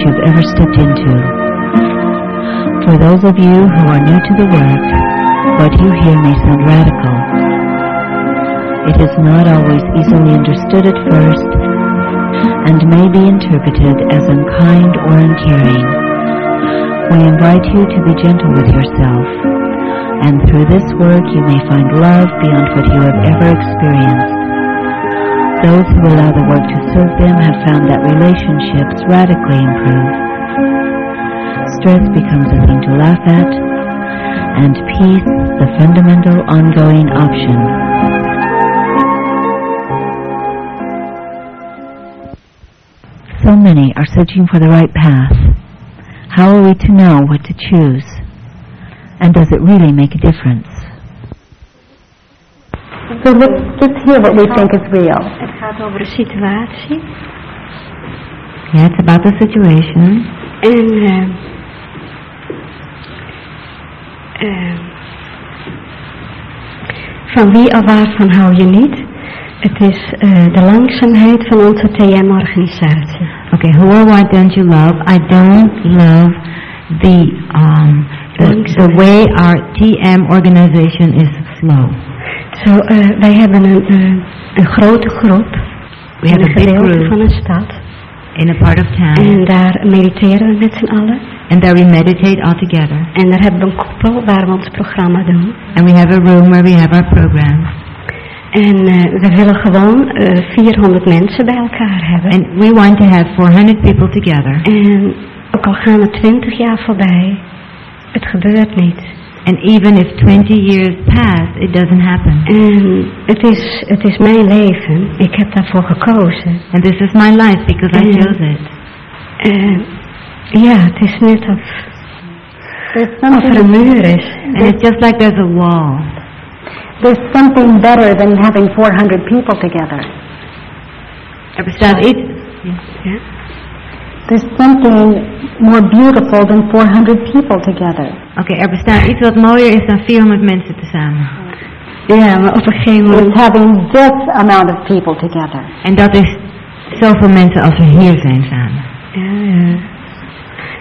you've ever stepped into. For those of you who are new to the work, what you hear may sound radical. It is not always easily understood at first and may be interpreted as unkind or uncaring. We invite you to be gentle with yourself, and through this work you may find love beyond what you have ever experienced. Those who allow the work to serve them have found that relationships radically improve. Stress becomes a thing to laugh at, and peace the fundamental ongoing option. So many are searching for the right path. How are we to know what to choose? And does it really make a difference? So let's just hear what we think is real. Over de situatie. Yeah, it's about the situation. En eh, van wie of waarvan hou je niet? Het is eh, de langzaamheid van onze TM-organisatie. Okay, who or what don't you love? I don't love the um the, the way our TM organization is slow. Zo, eh, wij hebben een, een grote groep. We have in a een gedeelte van een stad. in a part of town, En daar mediteren we met z'n allen. and there we meditate all together, En daar hebben we een koepel waar we ons programma doen. and we have a room where we have our program, En eh, we willen gewoon eh 400 mensen bij elkaar hebben. and we want to have 400 people together. En ook al gaan er 20 jaar voorbij, het gebeurt niet. And even if 20 years pass, it doesn't happen. En het is, het is mijn leven. Ik heb daarvoor gekozen. And this is my life because I Mhm. chose it. En ja, het is net of, There's of er something, een muur is. And it's just like there's a wall. there's something better than having 400 people together. Er bestaat iets. Ja? There's something more beautiful than 400 people together. Oké, er bestaat iets wat mooier is dan 400 mensen tezamen. ja, maar op een gegeven It's moment... having this amount of people together. En dat is zoveel mensen als we hier zijn samen. Ja, ja.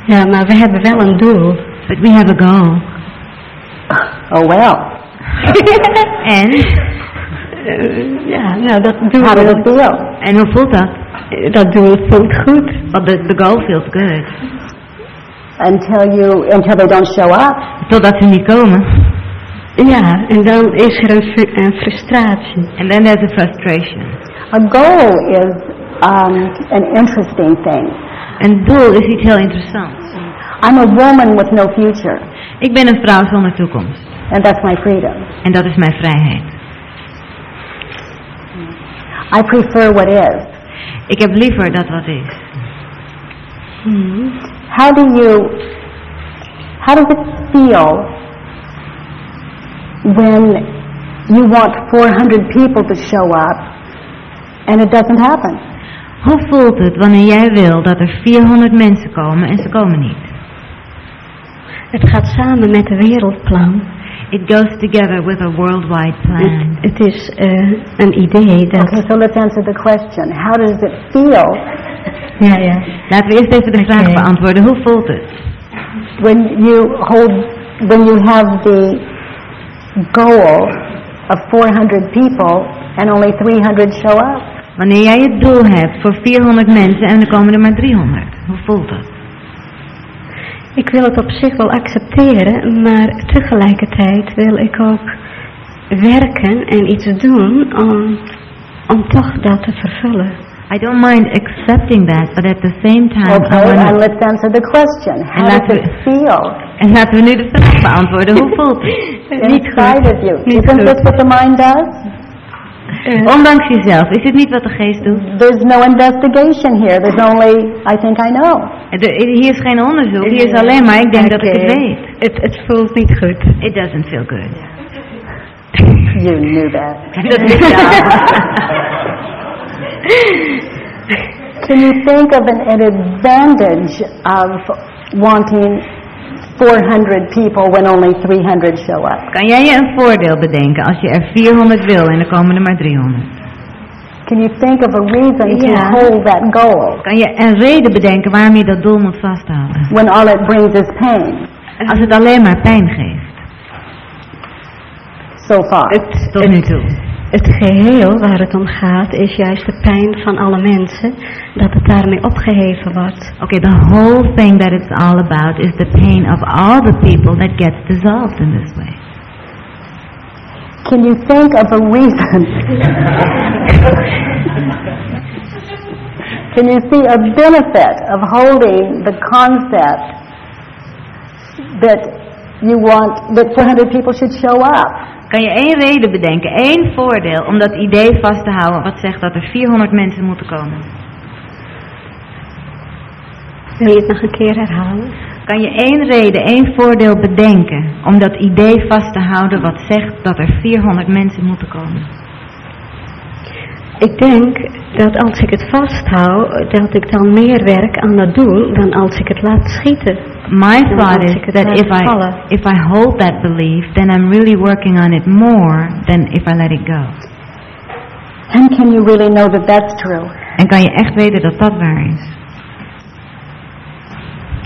ja, maar we hebben wel een doel. But we have a goal. Oh well. En? Ja, nou dat doel, How does it feel? En hoe voelt dat? Dat doel voelt goed. Well, the, the goal feels good. Until you, until they don't show up. Totdat ze niet komen. Ja, en dan is er een, een frustratie. And then there's a frustration. A goal is um, an interesting thing. Een doel is iets heel interessants. I'm a woman with no future, Ik ben een vrouw zonder toekomst. and that's my freedom. En dat is mijn vrijheid. I prefer what is. Ik heb liever dat wat is. How do you, how does it feel when you want 400 people to show up and it doesn't happen? Hoe voelt het wanneer jij wil dat er 400 mensen komen en ze komen niet? Het gaat samen met een wereldplan. It goes together with a worldwide plan. Het, het is eh, een idee dat... Okay, so let's answer the question. How does it feel Ja, ja. Laten we eerst even de vraag Oké. beantwoorden. Hoe voelt het? when you hold, when you have the goal of 400 people and only 300 show up? Wanneer jij het doel hebt voor 400 mensen en er komen er maar 300. Hoe voelt dat? Ik wil het op zich wel accepteren, maar tegelijkertijd wil ik ook werken en iets doen om, om toch dat te vervullen. I don't mind accepting that, but at the same time, I Okay, and wanna... let's answer the question. How And does that's it feel En laten we nu de vraag beantwoorden. Hoe voelt het? inside of you? Niet Isn't goed. this what the mind does? Eh, Ondanks jezelf. Is het niet wat de geest doet? There's no investigation here. There's only, I think I know. Er- hier is geen onderzoek. Hier is alleen maar, ik denk dat ik het weet. Het, het voelt niet goed. It doesn't feel good. You knew that. Dat wist je Can you think of an, an advantage of wanting 400 people when only 300 show up? Kan jij je een voordeel bedenken als je er 400 wil en er komen er maar 300? Can you think of a reason to hold that goal Kan je een reden bedenken waarom je dat doel moet vasthouden? when all it brings is pain Als het alleen maar pijn geeft, so far? Het, tot nu toe. Het geheel waar het om gaat is juist de pijn van alle mensen, dat het daarmee opgeheven wordt. Okay, the whole thing that it's all about is the pain of all the people that gets dissolved in this way. Can you think of a reason? Can you see a benefit of holding the concept that you want that 400 people should show up? Kan je één reden bedenken, één voordeel om dat idee vast te houden wat zegt dat er 400 mensen moeten komen? Wil je het nog een keer herhalen? Kan je één reden, één voordeel bedenken om dat idee vast te houden wat zegt dat er 400 mensen moeten komen? Ik denk dat als ik het vasthoud, dat ik dan meer werk aan dat doel dan als ik het laat schieten. My thought is that if I, if I hold that belief, then I'm really working on it more than if I let it go. And can you really know that that's true? En kan je echt weten dat dat waar is?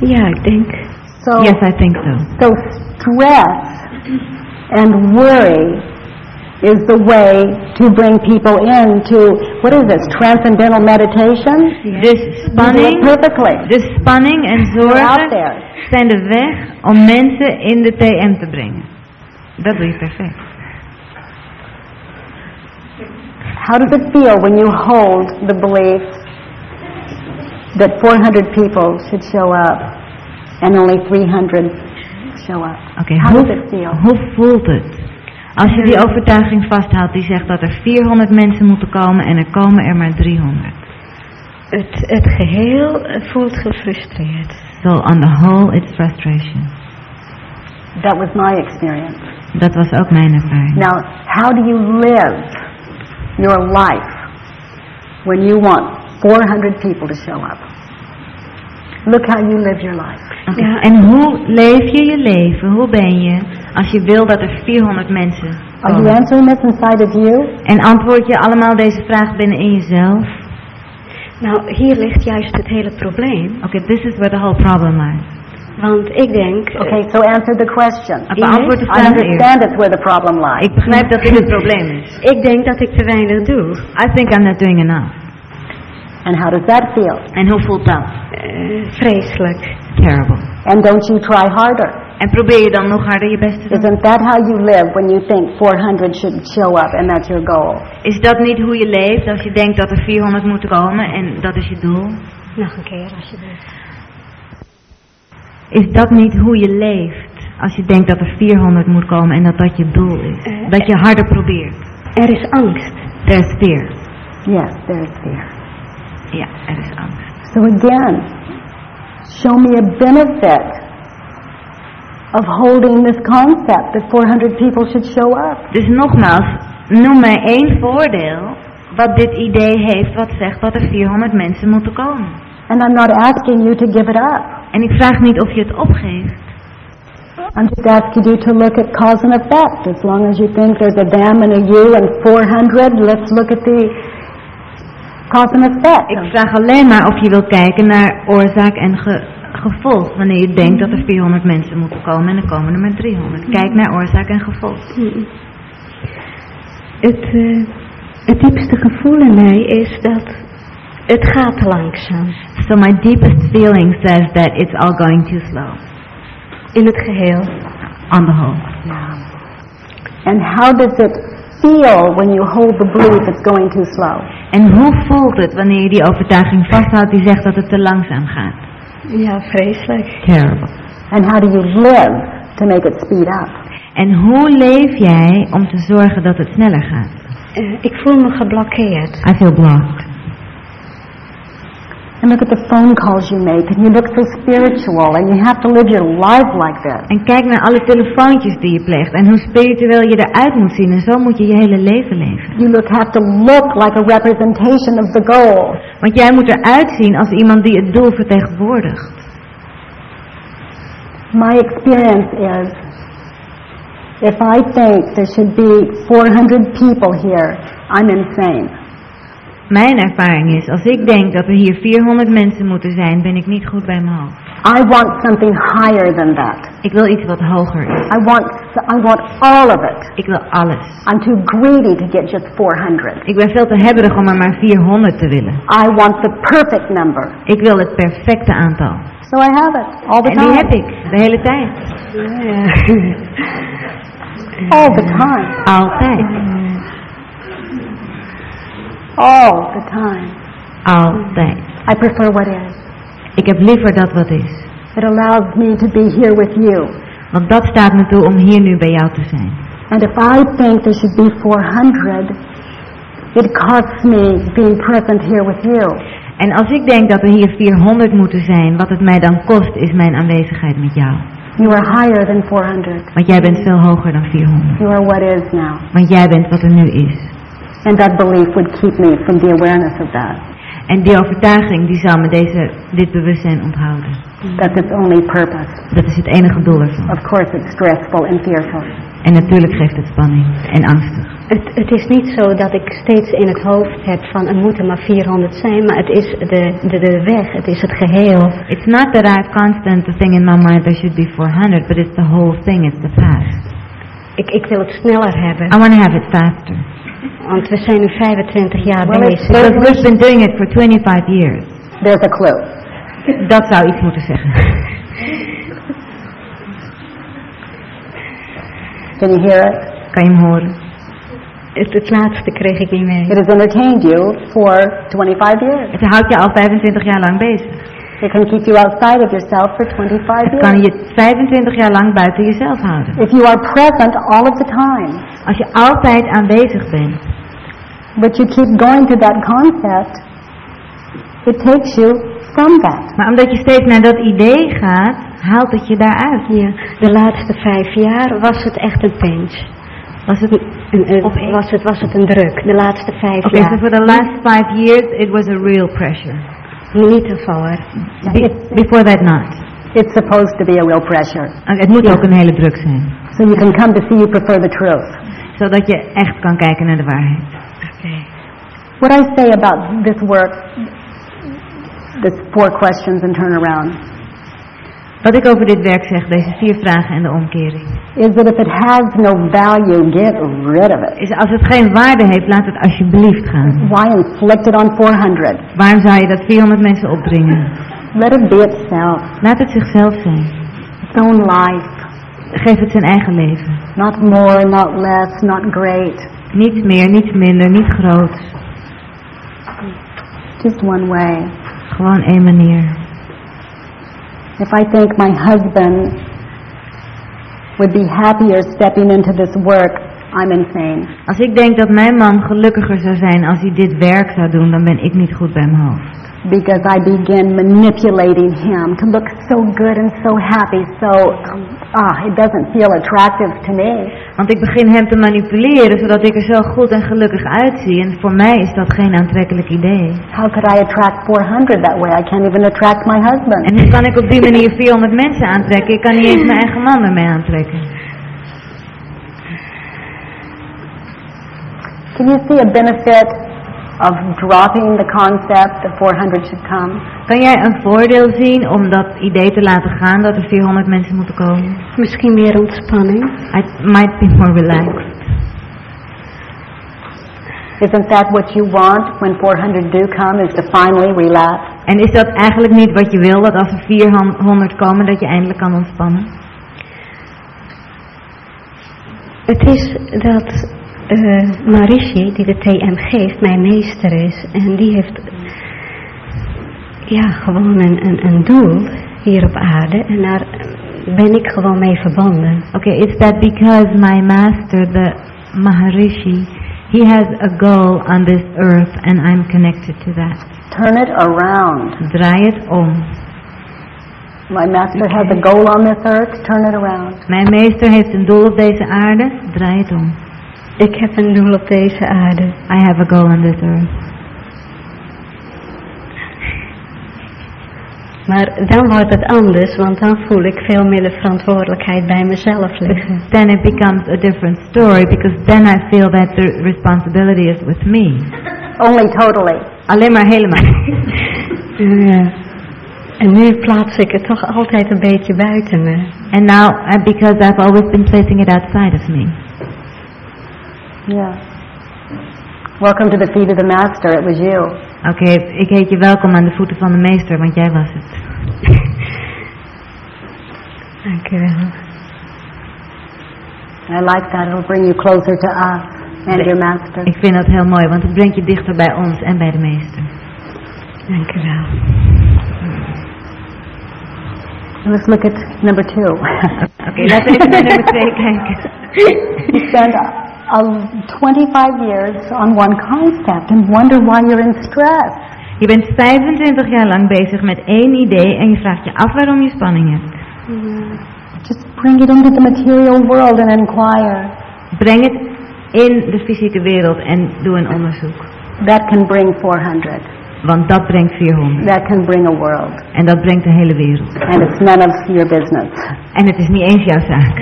Ja, ik denk. So, Yes, I think so. so stress and worry is the way to bring people into, what is this, transcendental meditation? Dus You do it spanning, perfectly. This spanning en out zorgen there. zijn de weg om mensen in de TM te brengen. Dat doe je perfect. How does it feel when you hold the belief that 400 people should show up and only 300 show up? Okay, How does it feel? hoe voelt het? Als je die overtuiging vasthoudt die zegt dat er 400 mensen moeten komen en er komen er maar 300. Het, het geheel eh, voelt gefrustreerd. So on the whole, it's frustration. That was my experience. Dat was ook mijn ervaring. Now, how do you live your life when you want 400 people to show up? Look how you live your life. Ja. En hoe leef je je leven? Hoe ben je als je wil dat er 400 mensen Are you komen? answering this inside of you? En antwoord je allemaal deze vraag binnen in jezelf? Nou, hier ligt juist het hele probleem. Oké, this is where the whole problem lies. Want ik denk, eh, Okay, so answer the question. Beantwoord de I vraag eerst. understand it's where the problem lies. Ik begrijp dat dit het probleem is. ik denk dat ik te weinig doe. I think I'm not doing enough. And how does that feel? En hoe voelt dat? Eh, vreselijk. Terrible. And don't you try harder? En probeer je dan nog harder je best te doen? Isn't that how you live when you think 400 should show up and that's your goal? Is dat niet hoe je leeft als je denkt dat er 400 moeten komen en dat is je doel? Nog een keer alsjeblieft. Is dat niet hoe je leeft als je denkt dat er 400 moet komen en dat dat je doel is? Eh, Dat je harder probeert. Er is angst. There's fear. Yes, there is fear. Ja, er is angst. So again, show me a benefit of holding this concept that 400 people should show up. Dus nogmaals, noem mij één voordeel wat dit idee heeft wat zegt dat er 400 mensen moeten komen. And I'm not asking you to give it up. En ik vraag niet of je het opgeeft. I'm just asking you to look at cause and effect. As long as you think there's a them and a you and 400, let's look at the cause and effect. Ik vraag alleen maar of je wil kijken naar oorzaak en ge- gevolg. Wanneer je denkt dat er 400 mensen moeten komen en er komen er maar 300. Kijk naar oorzaak en gevolg. Mm. Het, eh, het diepste gevoel in mij is dat het gaat te langzaam. So my deepest feeling says that it's all going too slow. In het geheel. On the whole. And how does it feel when you hold the belief it's going too slow? En hoe voelt het wanneer je die overtuiging vasthoudt die zegt dat het te langzaam gaat? Ja, vreselijk. Terrible. And how do you live to make it speed up? En hoe leef jij om te zorgen dat het sneller gaat? Eh, ik voel me geblokkeerd. I feel blocked. And look at the phone calls you make, and you look so spiritual, and you have to live your life like this. En kijk naar alle telefoontjes die je pleegt en hoe spiritueel je eruit moet zien. En zo moet je je hele leven leven. You look, have to look like a representation of the goal. Want jij moet eruit zien als iemand die het doel vertegenwoordigt. My experience is if I think there should be 400 people here, I'm insane. Mijn ervaring is, als ik denk dat er hier 400 mensen moeten zijn, ben ik niet goed bij mijn hoofd. I want something higher than that. Ik wil iets wat hoger is. I want, I want all of it. Ik wil alles. I'm too greedy to get just 400. Ik ben veel te hebberig om er maar 400 te willen. I want the perfect number. Ik wil het perfecte aantal. So I have it all the En die time. heb ik, de hele tijd. All the time. Altijd. All the time. Altijd. I prefer what is. Ik heb liever dat wat is. It allows me to be here with you. Want dat staat me toe om hier nu bij jou te zijn. And if I think there should be 400, it costs me being present here with you. En als ik denk dat er hier 400 moeten zijn, wat het mij dan kost, is mijn aanwezigheid met jou. You are higher than 400. Want jij bent veel hoger dan 400. You are what is now. Want jij bent wat er nu is. And that belief would keep me from the awareness of that. En die overtuiging die zal me deze, dit bewustzijn onthouden. That's its only purpose. Dat is het enige doel ervan. Of course, it's stressful and fearful. En natuurlijk geeft het spanning en angstig. Het, het is niet zo dat ik steeds in het hoofd heb van er moeten maar 400 zijn, maar het is de, de, de weg, het is het geheel. It's not that I have constant the thing in my mind there should be 400, but it's the whole thing, it's the path. Ik, ik wil het sneller hebben, I want to have it faster. Want we zijn nu 25 jaar Well, bezig. Because we've been doing it for 25 years. There's a clue. Dat zou iets moeten zeggen. Can you hear it? Kan je hem horen? Het, het laatste kreeg ik niet mee. It has entertained you for 25 years. Het houdt je al 25 jaar lang bezig. It can keep you outside of yourself for 25 Het kan years. je 25 jaar lang buiten jezelf houden. If you are present all of the time, Als je altijd aanwezig bent, but you keep going to that concept, it takes you from that. maar omdat je steeds naar dat idee gaat, haalt het je daaruit. Ja, de laatste vijf jaar was het echt een pinch. Was het Een, een- Of was, het, was het een druk, de laatste vijf Okay, so jaar. for the last five years, it was a real pressure. Niet ervoor. Be- before that, not. It's supposed to be a real pressure. En Het moet ook een hele druk zijn, So you can come to see you prefer the truth. Zodat je echt kan kijken naar de waarheid. What I say about this work, this four questions and turnaround, Wat ik over dit werk zeg, deze vier vragen en de omkering, is that if it has no value, get rid of it. is als het geen waarde heeft, laat het alsjeblieft gaan. Why inflict it on 400? Waarom zou je dat 400 mensen opdringen? Let it be itself, Laat het zichzelf zijn. its own life. Geef het zijn eigen leven. Not more, not less, not great. Niets meer, niets minder, niet groot. Just one way. Gewoon één manier. If I think my husband would be happier stepping into this work, I'm insane. Als ik denk dat mijn man gelukkiger zou zijn als hij dit werk zou doen, dan ben ik niet goed bij mijn hoofd. Because I begin manipulating him to look so good and so happy, so, ah, it doesn't feel attractive to me. Want ik begin hem te manipuleren, zodat ik er zo goed en gelukkig uitzie. En voor mij is dat geen aantrekkelijk idee. How could I attract 400 that way? I can't even attract my husband. En hoe kan ik op die manier 400 mensen aantrekken? Ik kan niet eens mijn eigen man ermee aantrekken. Can you see a benefit of dropping the concept that 400 should come? Kan jij een voordeel zien om dat idee te laten gaan dat er 400 mensen moeten komen? Misschien meer ontspanning. I might be more relaxed. Isn't that what you want when 400 do come, is to finally relax? En is dat eigenlijk niet wat je wil, dat als er 400 komen, dat je eindelijk kan ontspannen? Het is dat eh Marishi, die de TM geeft, mijn meester is. En die heeft ja, gewoon een, een, een doel hier op aarde. En daar ben ik gewoon mee verbonden. Okay, it's that because my master, the Maharishi, he has a goal on this earth and I'm connected to that. Turn it around. Draai het om. My master has a goal on this earth, turn it around. Mijn meester heeft een doel op deze aarde, draai het om. Ik heb een doel op deze aarde. I have a goal on this earth. Maar dan wordt het anders, want dan voel ik veel meer de verantwoordelijkheid bij mezelf liggen. Then it becomes a different story because then I feel that the responsibility is with me. Only totally. Alleen maar helemaal. Ja. En nu plaats ik het toch altijd een beetje buiten me. And now, uh, because I've always been placing it outside of me. Yeah. Welcome to the feet of the master. It was you. Oké, ik heet je welkom aan de voeten van de meester, want jij was het. Dank u wel. I like that. It'll bring you closer to us and your master. Ik vind dat heel mooi, want het brengt je dichter bij ons en bij de meester. Dank u wel. Let's look at number two. Oké, laten we even naar nummer twee kijken. spend uh, 25 years on one concept and wonder why you're in stress. Je bent 25 jaar lang bezig met één idee en je vraagt je af waarom je spanning hebt. Just bring it into the material world and inquire. Breng het in de fysieke wereld en doe een onderzoek. That can bring 400. Want dat brengt 400. That can bring a world. En dat brengt de hele wereld. And it's none of your business. En het is niet eens jouw zaak.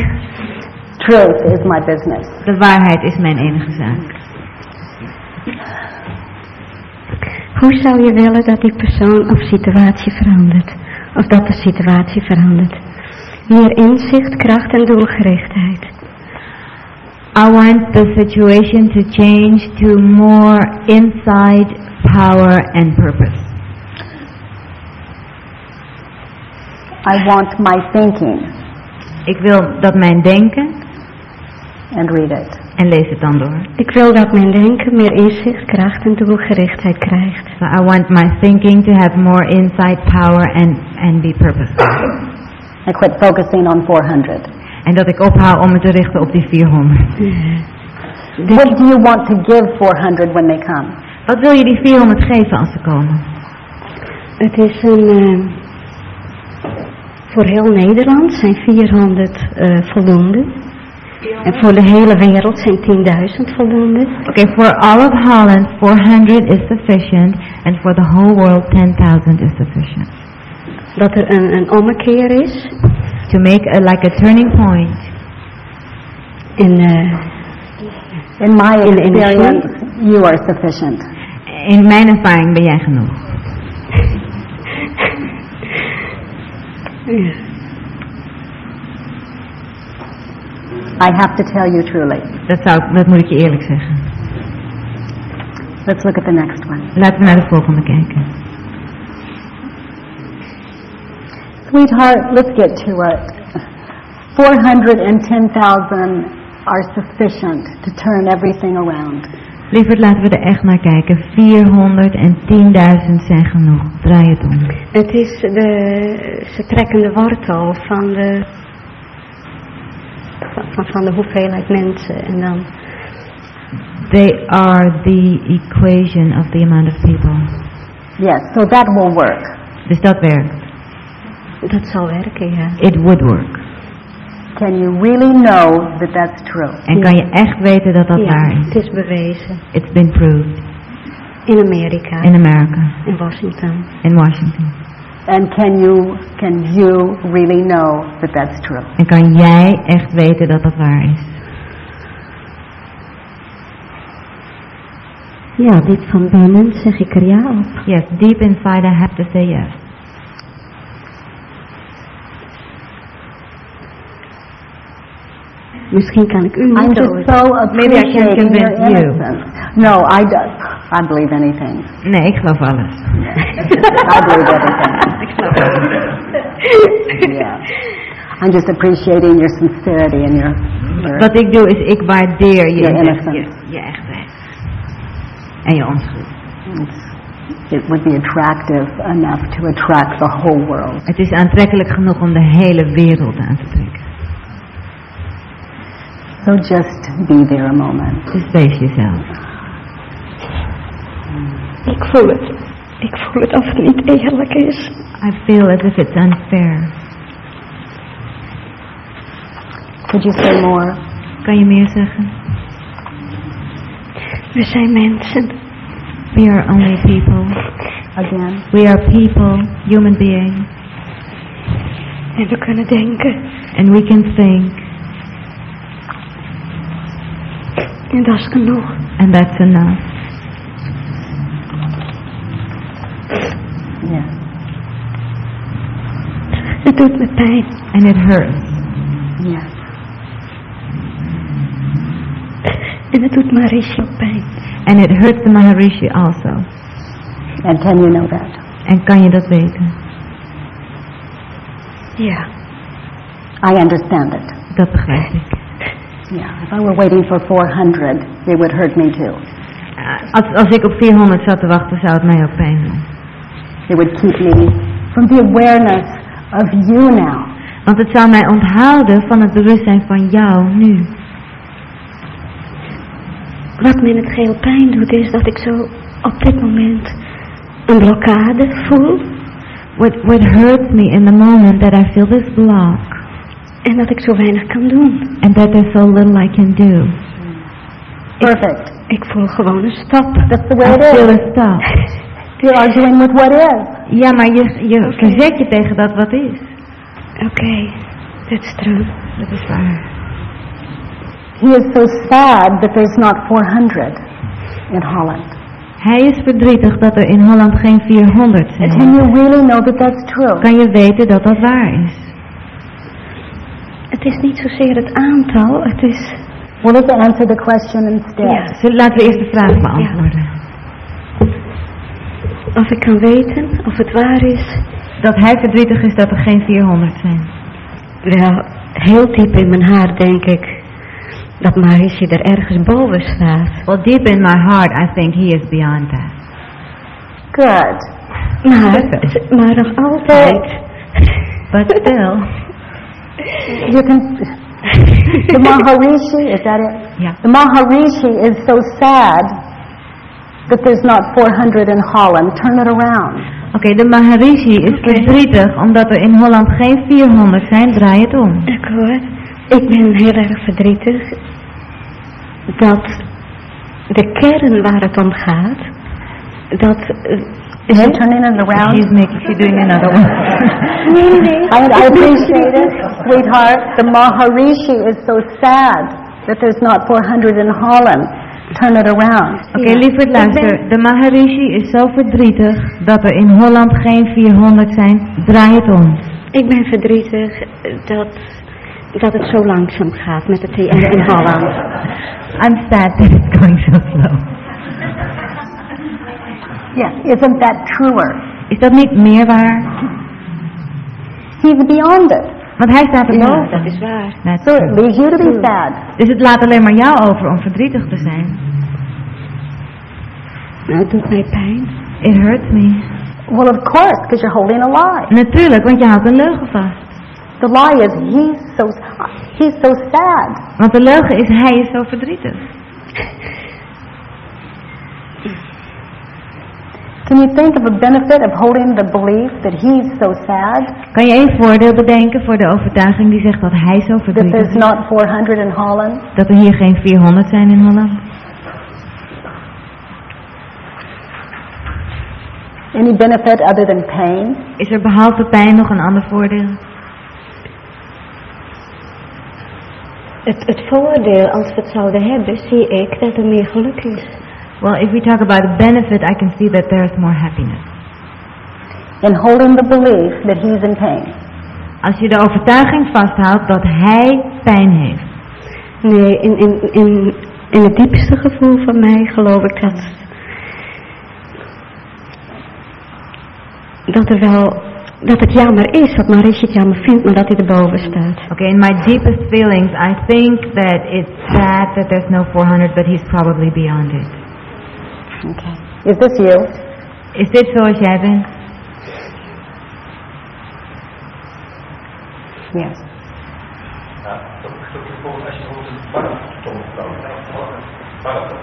Truth is my business. De waarheid is mijn enige zaak. Hoe zou je willen dat die persoon of situatie verandert? Of dat de situatie verandert? Meer inzicht, kracht en doelgerichtheid. I want the situation to change to more insight, power and purpose. I want my thinking. Ik wil dat mijn denken, And read it. en lees het dan door. Ik wil dat mijn denken meer inzicht, kracht en doelgerichtheid krijgt. So I want my thinking to have more insight, power and, and be purposeful. I quit focusing on 400. En dat ik ophoud om me te richten op die 400. What do you want to give 400 when they come? Wat wil je die 400 geven als ze komen? Het is een... eh, voor heel Nederland zijn 400 eh, voldoende. En voor de hele wereld zijn 10.000 voldoende. Okay, for all of Holland, 400 is sufficient, and for the whole world, 10,000 is sufficient. Dat er een, een ommekeer is. To make a, like a turning point. In my In the experience, you are sufficient. In mijn ervaring ben jij genoeg. I have to tell you truly. Dat, zou, dat moet ik je eerlijk zeggen. Let's look at the next one. Laten we naar de volgende kijken. Sweetheart, let's get to it. 410,000 are sufficient to turn everything around. Lieverd, laten we er echt naar kijken. 410.000 zijn genoeg. Draai het om. het is de, ze trekken de wortel van de, van, van de hoeveelheid mensen. En dan, They are the equation of the amount of people. Yes, so that will work. Dus dat werkt. dat zal werken, ja. It would work. Can you really know that that's true? En kan je echt weten dat dat ja, waar het is? is bewezen. It's been proved. In Amerika, In America. in Washington. In Washington. And can you can you really know that that's true? En kan jij echt weten dat dat waar is? Ja, dit van binnen zeg ik er ja op. Yes, deep inside I have to say yes. Misschien kan ik u I'm just so Maybe I can convince you. No, I do. I believe anything. Nee, ik geloof alles. I believe everything. yeah. I'm just appreciating your sincerity and your, your Wat ik doe is ik waardeer je, Your je, innocence. je, je echtheid. En je onschuld. it would be attractive enough to attract the whole world. Het is aantrekkelijk genoeg om de hele wereld aan te trekken. So just be there a moment. Dus wees jezelf. Ik voel het. Ik voel het of het niet eerlijk is. I feel as if it's unfair. Could you say more? Kan je meer zeggen? We zijn mensen. We are only people. again. We are people, human beings, En we kunnen denken. and we can think, En dat is genoeg. and that's enough. Yeah. Het doet me pijn. And it hurts. Yeah. En het doet Marishi ook pijn. And it hurts the Maharishi also. And can you know that? En kan je dat weten? Ja. I understand it. Dat begrijp ik. Yeah. If I were waiting for 400, it would hurt me too. Uh, Als, als ik op 400 zat te wachten, zou het mij ook pijn doen. It would keep me from the awareness of you now. Want het zou mij onthouden van het bewustzijn van jou nu. Wat me in het geheel pijn doet is dat ik zo op dit moment een blokkade voel. What, what hurts me in the moment that I feel this block En dat ik zo weinig kan doen. and that there's so little I can do. Perfect. Ik voel gewoon een stap. That's the way I it feel is. a stop. You're arguing with what is. Ja, maar je, je verzet je tegen dat wat is. Oké, dat is true. Dat is waar. He is so sad that there's not 400 in Holland. Hij is verdrietig dat er in Holland geen 400 Can zijn. you really know that that's true? Kan je weten dat dat waar is? Het is niet zozeer het aantal, het is... Well, let's answer the question instead. Ja. Zullen- Laten we eerst de vraag beantwoorden. Of ik kan weten of het waar is. Dat hij verdrietig is dat er geen 400 zijn. Wel, heel diep in mijn haar denk ik dat Marishi er ergens boven staat. Well, deep in my heart, I think he is beyond that. Good. Maar, maar nog altijd... But still, You can. The Maharishi, is that it? Yeah. The Maharishi is so sad that there's not 400 in Holland. Turn it around. Oké, de Maharishi is verdrietig omdat er in Holland geen 400 zijn, draai het om. Ik hoor, ik ben heel erg verdrietig dat de kern waar het om gaat, dat... Is she turning it around? She's making, she's doing another one. I, I appreciate it, sweetheart. The Maharishi is so sad that there's not 400 in Holland. Turn it around. Oké, Ja. lieverd, luister. De Maharishi is zo verdrietig dat er in Holland geen 400 zijn, draai het om. Ik ben verdrietig dat, dat het zo langzaam gaat met de TN in Holland. I'm sad that it's going so slow. Yes, isn't that truer? Is dat niet meer waar? He's beyond it. Want hij staat Ja, erboven. dat is waar. That's So it leaves you to be sad. Dus het laat alleen maar jou over om verdrietig te zijn. Nou, het doet mij pijn. It hurts me. Well, of course, because you're holding a lie. Natuurlijk, want je houdt een leugen vast. The lie is he's so he's so sad. Want de leugen is, hij is zo verdrietig. Can you think of a benefit of holding the belief that he's so sad Kan je één voordeel bedenken voor de overtuiging die zegt dat hij zo that verdrietig there's is? not 400 in Holland? Dat er hier geen 400 zijn in Holland? Any benefit other than pain? Is er behalve pijn nog een ander voordeel? Het, het voordeel, als we het zouden hebben, zie ik dat er meer geluk is. Well, if we talk about a benefit, I can see that there is more happiness. In holding the belief that he's in pain. Als je de overtuiging vasthoudt dat hij pijn heeft. Nee, in, in, in, in het diepste gevoel van mij geloof ik dat, dat er wel, dat het jammer is, dat Marisje het jammer vindt, maar dat hij erboven staat. Okay, in my deepest feelings, I think that it's sad that there's no 400, but he's probably beyond it. Okay. Is this you? Is dit zoals jij bent? Yes. Ja, dat is ook bijvoorbeeld als je bijvoorbeeld een marathon loopt, hè, of een marathon,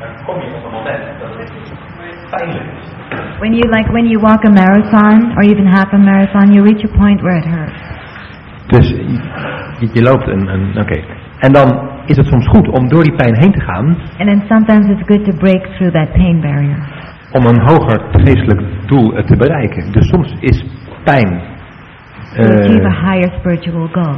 dan kom je op een moment dat het pijnlijk is. When you like when you walk a marathon or even half a marathon, you reach a point where it hurts. Dus je, je loopt een, een oké. En dan is het soms goed om door die pijn heen te gaan And then sometimes it's good to break through that pain barrier om een hoger geestelijk doel eh, te bereiken. Dus soms is pijn eh, a higher spiritual goal.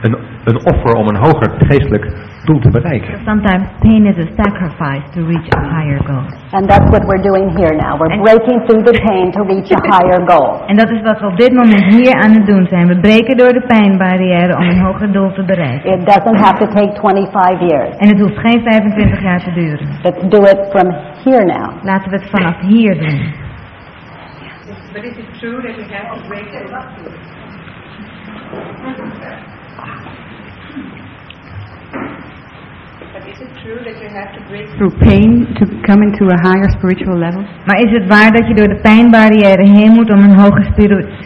een, een offer om een hoger geestelijk doel te bereiken. Sometimes pain is a sacrifice to reach a higher goal. And that's what we're doing here now. We're breaking through the pain to reach a higher goal. En dat is wat we op dit moment hier aan het doen zijn. We breken door de pijnbarrière om een hoger doel te bereiken. It doesn't have to take 25 years. En het hoeft geen 25 jaar te duren. Let's do it from here now. Laten we het vanaf hier doen. But is it true that you have to break through? But is it true that you have to break through pain to come into a higher spiritual level? Maar is het waar dat je door de pijnbarrière heen moet om een hoger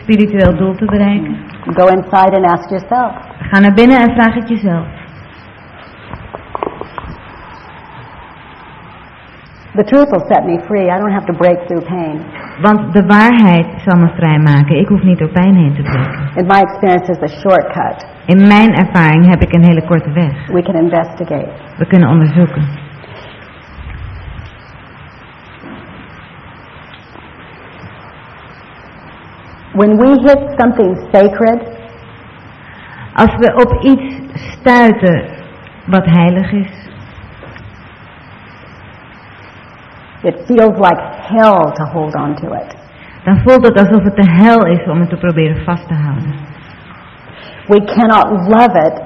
spiritueel doel te bereiken? Go inside and ask yourself. Ga naar binnen en vraag het jezelf. The truth will set me free. I don't have to break through pain. Want de waarheid zal me vrijmaken. Ik hoef niet door pijn heen te breken. In my experience, it's a shortcut. In mijn ervaring heb ik een hele korte weg. We can investigate. We kunnen onderzoeken. When we hit something sacred, Als we op iets stuiten wat heilig is, it feels like hell to hold on to it. dan voelt het alsof het de hel is om het te proberen vast te houden. We cannot love it.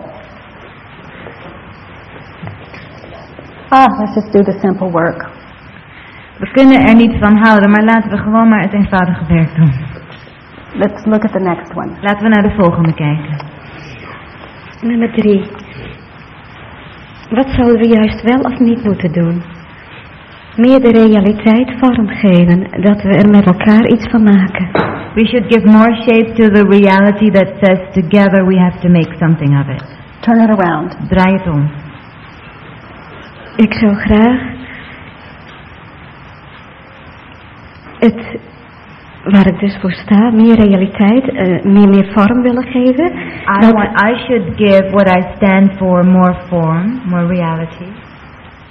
Ah, let's just do the simple work. We kunnen er niet van houden, maar laten we gewoon maar het eenvoudige werk doen. Let's look at the next one. Laten we naar de volgende kijken. Nummer drie. Wat zouden we juist wel of niet moeten doen? Meer de realiteit vormgeven, dat we er met elkaar iets van maken. We should give more shape to the reality that says together we have to make something of it. Turn it around. Draai het om. Ik zou graag het, waar ik dus voor sta, meer realiteit, eh, meer, meer vorm willen geven. I, want, I should give what I stand for more form, more reality,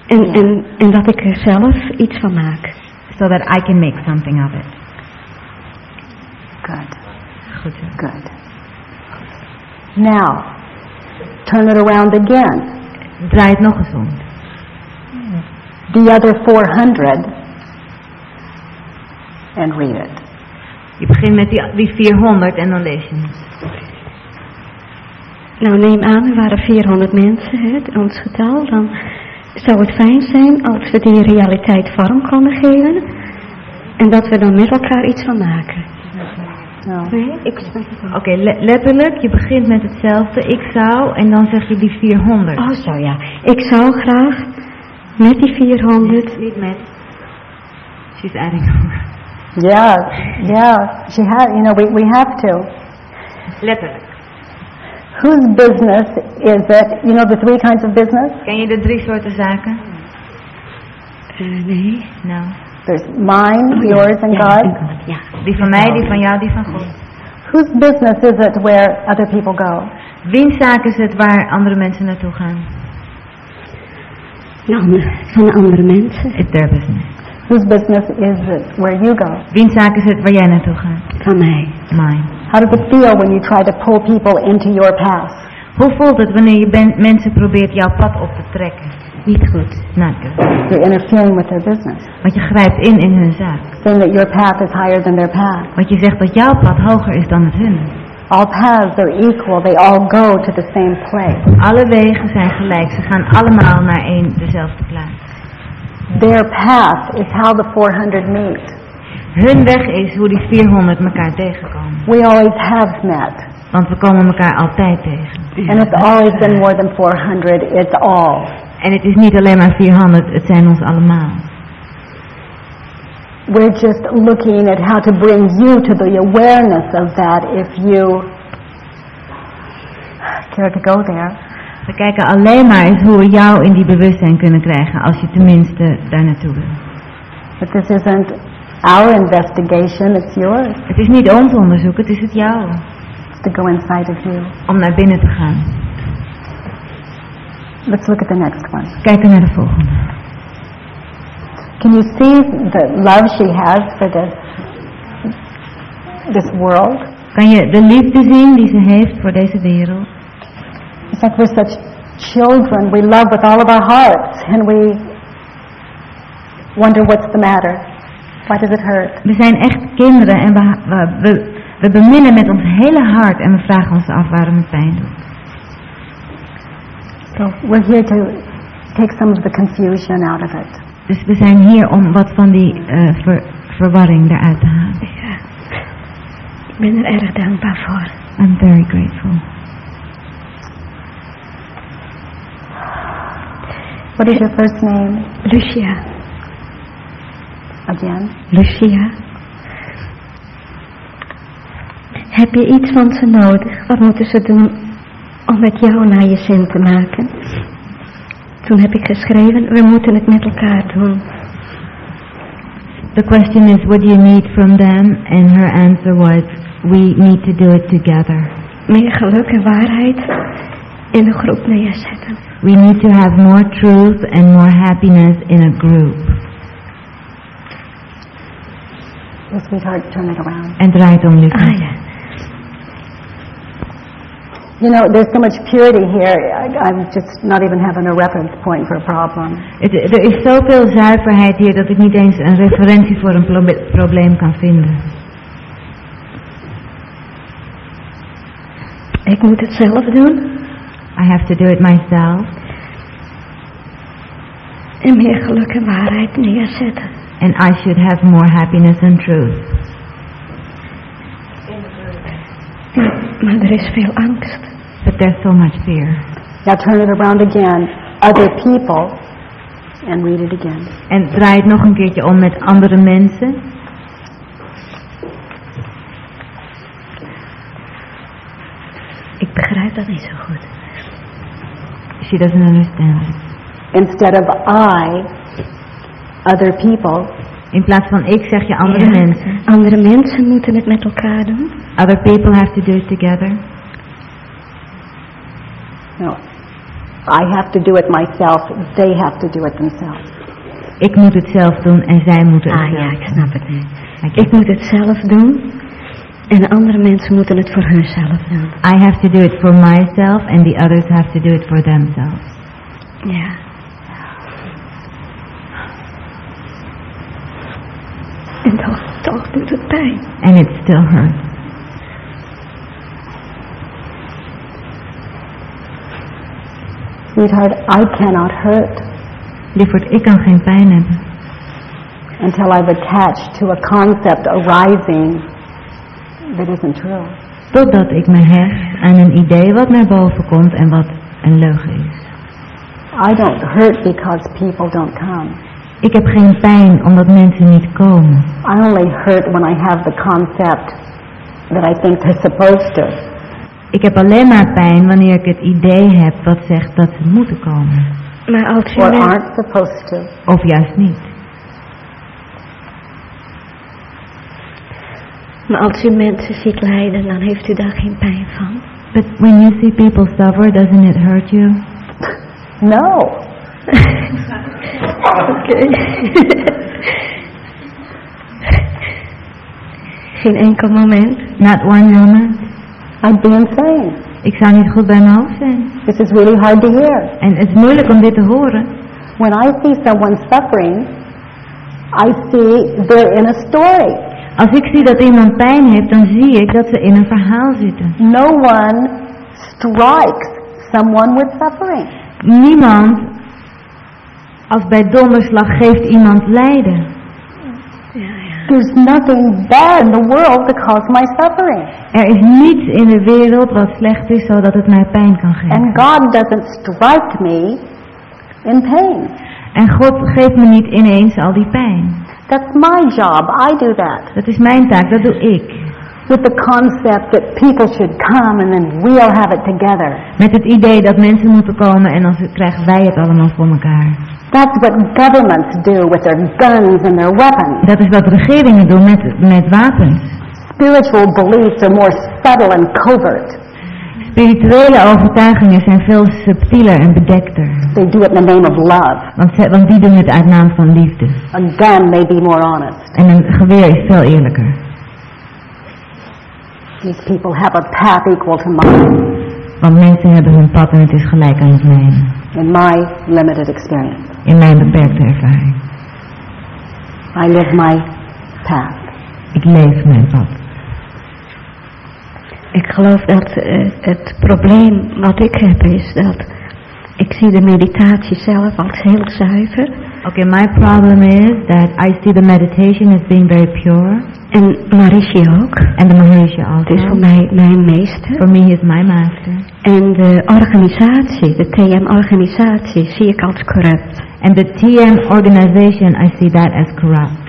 en, en, en dat ik er zelf iets van maak. so that I can make something of it. Good, Goed good. Now, turn it around again. Draai het nog eens om. The other 400 and read it. Je begint met die, die 400 en dan lees je het. Nou, neem aan, er waren 400 mensen, hè, ons getal. Dan zou het fijn zijn als we die realiteit vorm konden geven. En dat we dan met elkaar iets van maken. Nee. Oké, le- letterlijk, je begint met hetzelfde. Ik zou, en dan zeg je die 400. Oh, zo ja. Ik zou graag met die 400... Niet met. She's adding. Yeah, yeah. She had, you know, we, we have to. letterlijk. Whose business is it? You know the three kinds of business? Ken je de drie soorten zaken? eh, nee. Nou. There's mine, Oh, yours, and God, ja. Die van mij, die van jou, die van God. Whose business is it where other people go? Wiens zaak is het waar andere mensen naartoe gaan? Nou, van andere mensen. It's their business. Whose business is it where you go? Wiens zaak is het waar jij naartoe gaat? Van mij. Mine. How does it feel when you try to pull people into your path? Hoe voelt het wanneer je ben- mensen probeert jouw pad op te trekken? Niet goed. Nou, good. You're interfering with their business, Want je grijpt in in hun zaak. saying that your path is higher than their path. Want je zegt dat jouw pad hoger is dan het hun. All paths are equal. They all go to the same place. Alle wegen zijn gelijk. Ze gaan allemaal naar één dezelfde plaats. Their path is how the 400 meet. Hun weg is hoe die 400 elkaar tegenkomen. We always have met. Want we komen elkaar altijd tegen. And it's always been more than 400. It's all. En het is niet alleen maar 400, het zijn ons allemaal. We're just looking at how to bring you to the awareness of that if you care to go there. We kijken alleen maar eens hoe we jou in die bewustzijn kunnen krijgen als je tenminste daar naartoe wil. But this isn't our investigation, it's yours Het is niet ons onderzoek, het is het jouwe. to go inside of you. Om naar binnen te gaan. Let's look at the next one. Kijken naar de volgende. Can you see the love she has for this this world? Kan je de liefde zien die ze heeft voor deze wereld? It's like we're such children. We love with all of our hearts, and we wonder what's the matter. Why does it hurt? We zijn echt kinderen en we, we, we, we beminnen met ons hele hart en we vragen ons af waarom het pijn doet. So we're here to take some of the confusion out of it. Dus we zijn hier om wat van die eh, ver- verwarring eruit te halen. Ja. Ik ben er erg dankbaar voor. I'm very grateful. What is your first name Lucia. Again? Lucia. Heb je iets van ze nodig? Wat moeten ze doen om met jou naar je zin te maken? Toen heb ik geschreven, we moeten het met elkaar doen. The question is, what do you need from them? And her answer was, we need to do it together. Meer geluk en waarheid in de groep neerzetten. We need to have more truth and more happiness in a group. Oh, sweetheart, turn it around. En draait om Lucas. Ah ja. You know, there's so much purity here. I, I'm just not even having a reference point for a problem. Het, er is zoveel zuiverheid hier dat ik niet eens een referentie voor een probleem kan vinden. Ik moet het zelf doen I have to do it myself. en meer geluk en waarheid neerzetten. And I should have more happiness and truth. Maar er is veel angst. But there's so much fear. Now turn it around again. Other people, and read it again. En draai het nog een keertje om met andere mensen. Ik begrijp dat niet zo goed. She doesn't understand. Instead of I, other people, In plaats van ik zeg je andere Ja. mensen. Andere mensen moeten het met elkaar doen. Other people have to do it together. no. I have to do it myself. They have to do it themselves. Ik moet het zelf doen en zij moeten het Ah ja, zelf ik snap het nu. Ik moet het zelf doen en andere mensen moeten het voor hunzelf doen. I have to do it for myself and the others have to do it for themselves. Ja. En toch doet het pijn. And it still hurts. Sweetheart, I cannot hurt Lieverd, ik kan geen pijn hebben. until I've attached to a concept arising that isn't true. Totdat ik me hecht aan een idee wat naar boven komt en wat een leugen is. I don't hurt because people don't come. Ik heb geen pijn omdat mensen niet komen. I only hurt when I have the concept that I think they're supposed to. Ik heb alleen maar pijn wanneer ik het idee heb wat zegt dat ze moeten komen. Maar als u, or men- aren't supposed to. Of juist niet. maar als u mensen ziet lijden, dan heeft u daar geen pijn van. But when you see people suffer, doesn't it hurt you? No. Oké. geen enkel moment. Not one moment. I'd be insane. Ik zou niet goed bij mijn hoofd zijn. This is really hard to hear. En het is moeilijk om dit te horen. When I see someone suffering, I see they're in a story. Als ik zie dat iemand pijn heeft, dan zie ik dat ze in een verhaal zitten. No one strikes someone with suffering. Niemand, als bij donderslag, geeft iemand lijden. There's nothing bad in the world to cause my suffering. Er is niets in de wereld wat slecht is, zodat het mij pijn kan geven. And God doesn't strike me in pain. En God geeft me niet ineens al die pijn. That's my job. I do that. Dat is mijn taak, dat doe ik. With the concept that people should come and then we'll have it together. Met het idee dat mensen moeten komen en dan krijgen wij het allemaal voor elkaar. That's what governments do with their guns and their weapons. Dat is wat regeringen doen met, met wapens. Spiritual beliefs are more subtle and covert. Spirituele overtuigingen zijn veel subtieler en bedekter. They do it in the name of love. Want, ze- want die doen het uit naam van liefde. A gun may be more honest. En een geweer is veel eerlijker. These people have a path equal to mine Want mensen hebben hun pad en het is gelijk aan het mijne. In my limited experience. In mijn beperkte ervaring. I live my path. Ik leef mijn pad. Ik geloof dat eh, het probleem wat ik heb is dat ik zie de meditatie zelf als heel zuiver. Okay, my problem is that I see the meditation as being very pure. En Marishi ook. And the Maharishi Het is voor also. mij mijn meester. For me, he is my master. En de uh, organisatie, de TM-organisatie, zie ik als corrupt. And the TM organization, I see that as corrupt.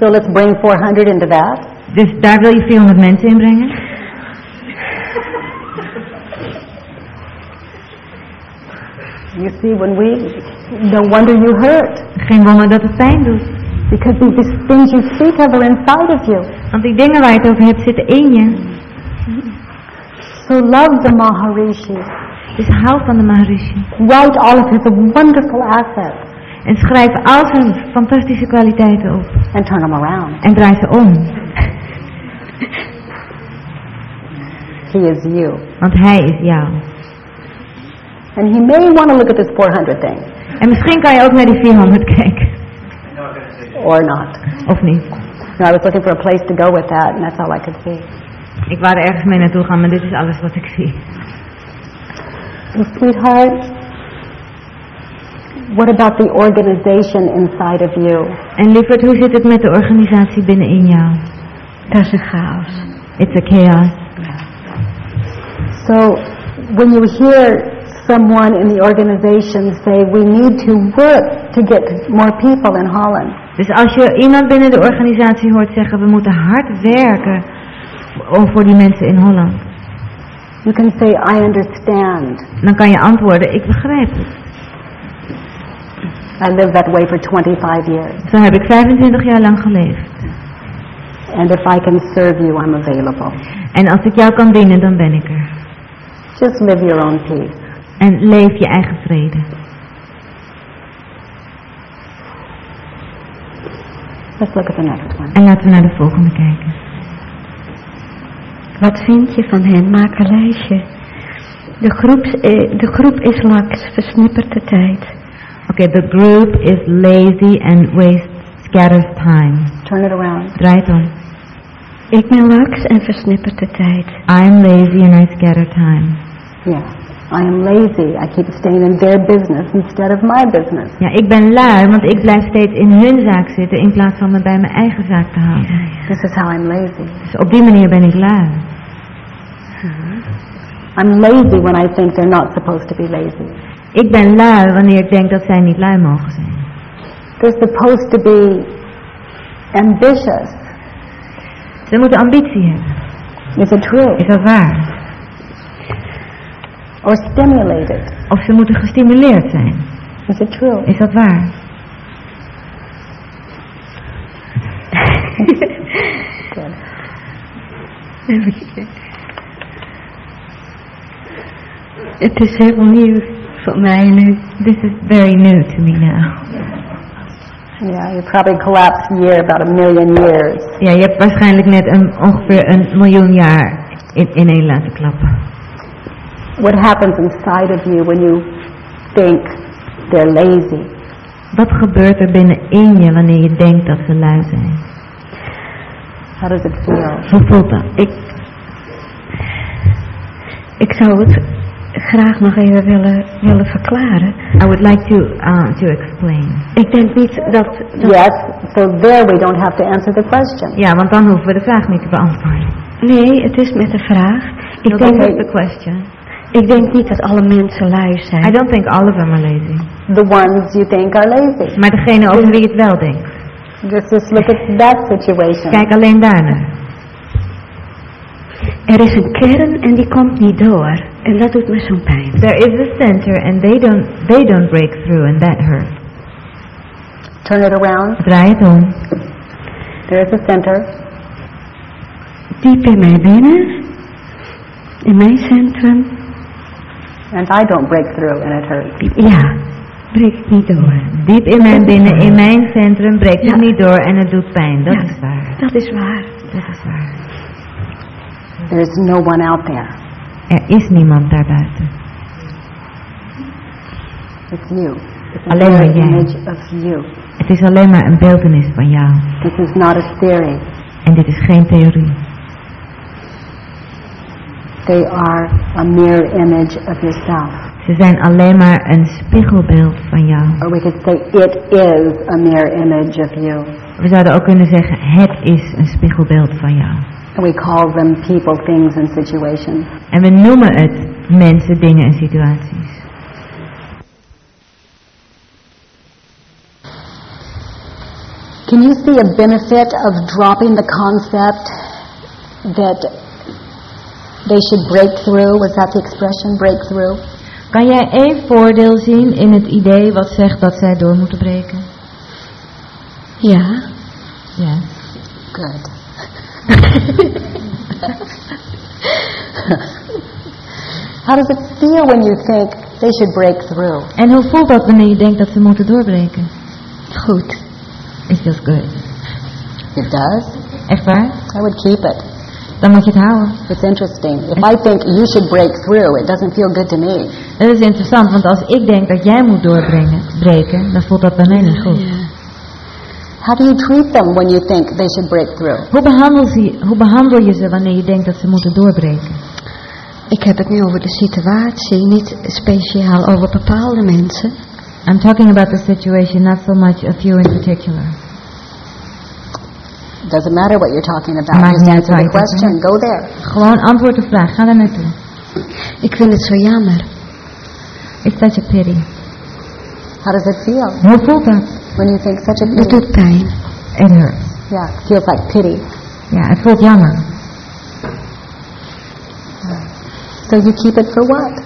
So let's bring 400 into that. Dus daar wil je 400 mensen in brengen? You see, when we, no wonder you hurt. Geen wonder dat het pijn doet. Because these things you speak of are inside of you. Want die dingen waar je het over hebt zitten in je. So love the Maharishi. Dus hou van de Maharishi. Write all of his wonderful assets En schrijf al zijn fantastische kwaliteiten op. and turn them around. En draai ze om. He is you. Want hij is jou. And he may want to look at this 400 thing, En misschien kan je ook naar die 400 kijken. or not. Of niet. No, I was looking for a place to go with that, and that's all I could see. Ik wou er ergens mee naartoe gaan, maar dit is alles wat ik zie. Sweetheart, what about the organization inside of you? En lieverd, hoe zit het met de organisatie binnenin jou? Dat is een chaos. It's a chaos. So when you hear someone in the organization say, we need to work to get more people in Holland, Dus als je iemand binnen de organisatie hoort zeggen, we moeten hard werken voor die mensen in Holland. you can say, I understand. Dan kan je antwoorden, ik begrijp het. I lived that way for 25 years. Zo heb ik 25 jaar lang geleefd. And if I can serve you, I'm available. En als ik jou kan dienen, dan ben ik er. Just live your own peace. En leef je eigen vrede. Let's look at the next one. En laten we naar de volgende kijken. Wat vind je van hen? Maak een lijstje. De groep, eh, de groep is laks, versnippert de tijd. Oké, the group is lazy and wastes, scatters time. Turn it around. Draai het om. Ik ben laks en versnippert de tijd. I'm lazy and I scatter time. Yeah. I am lazy. I keep staying in their business instead of my business. Ja, ik ben lui, want ik blijf steeds in hun zaak zitten in plaats van me bij mijn eigen zaak te houden. This is how I'm lazy. Dus op die manier ben ik lui. I'm lazy when I think they're not supposed to be lazy. Ik ben lui wanneer ik denk dat zij niet lui mogen zijn. They're supposed to be ambitious. Ze moeten ambitie hebben. Is it true? Is dat waar? Or stimulated. Of ze moeten gestimuleerd zijn. Is it true? Is dat waar? Het is heel nieuw voor mij nu. This is very new to me now. Yeah, you probably collapsed a year about a million years. Ja, je hebt waarschijnlijk net een, ongeveer een miljoen jaar in, ineen laten klappen. What happens inside of you when you think they're lazy? Wat gebeurt er binnenin je wanneer je denkt dat ze lui zijn? How does it feel? Hoe voelt dat? Ik, ik zou het graag nog even willen, willen verklaren. I would like to, uh, to explain. Ik denk niet dat... dat Yes, so there we don't have to answer the question. Ja, want dan hoeven we de vraag niet te beantwoorden. Nee, het is met de vraag. Ik So denk, the question. Ik denk niet dat alle mensen lui I zijn. don't think all of them are lazy. The ones you think are lazy. Maar degene over wie het wel denkt. Just, just look at that situation. Kijk alleen daarnaar. Er is een kern en die komt niet door. En dat doet me zo'n pijn. There is a center and they don't, they don't break through and that hurts. Turn it around. Draai het om. There is a center. Diep in mij binnen In mijn centrum, and I don't break through and it hurts. ja, breek ik niet door. Diep in mijn binnen, in mijn centrum, breekt het Ja. niet door en het doet pijn. Dat Ja. is waar. Dat is waar. Dat is waar. There is no one out there. Er is niemand daarbuiten. It's you. It's Alleen maar jij. image of you. Het is alleen maar een beeldenis van jou. This is not a theory. En dit is geen theorie. They are a mirror image of yourself. Ze zijn alleen maar een spiegelbeeld van jou. Or we could say it is a mirror image of you. We zouden ook kunnen zeggen, het is een spiegelbeeld van jou. And we call them people, things, and situations. En we noemen het mensen, dingen en situaties. Can you see a benefit of dropping the concept that they should break through? Was that the expression, break through? Kan jij één voordeel zien in het idee wat zegt dat zij door moeten breken? Ja, Ja. Good. How does it feel when you think they should break through? En hoe voelt dat wanneer je denkt dat ze moeten doorbreken? goed. Is feels good. It does. Echt waar? I would keep it. Dan moet je het houden. It's interesting. If I think you should break through, it doesn't feel good to me. Dat is interessant, want als ik denk dat jij moet doorbrengen, breken, dan voelt dat bij mij niet goed. How do you treat them when you think they should break through? Hoe behandel, ze, hoe behandel je ze wanneer je denkt dat ze moeten doorbreken? Ik heb het nu over de situatie, niet speciaal over bepaalde mensen. I'm talking about the situation, not so much of you in particular. Doesn't matter what you're talking about. Just answer the waar je het question. Go there. Gewoon antwoord de vraag, ga daar naartoe. Ik vind het zo jammer. It's such a pity. How does it feel Hoe voelt dat? when you think such a Het pity? doet pijn. It hurts. Yeah, it feels like pity. Yeah, het voelt jammer. So you keep it for what?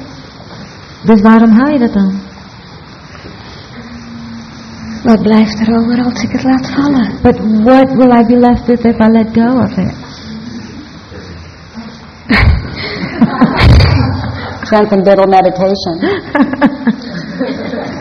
Dus waarom hou je dat dan? Wat blijft er over als ik het laat vallen? But what will I be left with if I let go of it? Transcendental meditation.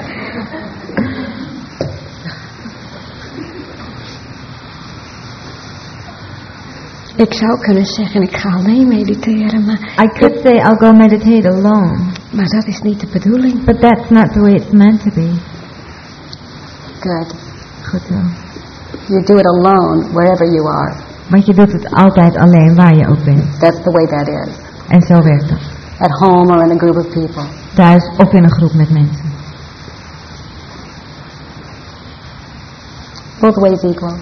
Ik zou kunnen zeggen, ik ga alleen mediteren, maar, I could say I'll go meditate alone, maar dat is niet de bedoeling. but that's not the way it's meant to be. Good. Goed zo. You do it alone wherever you are. Want je doet het altijd alleen waar je ook bent. That's the way that is. En zo werkt dat. At home or in a group of people. Thuis of in een groep met mensen. Both ways equal.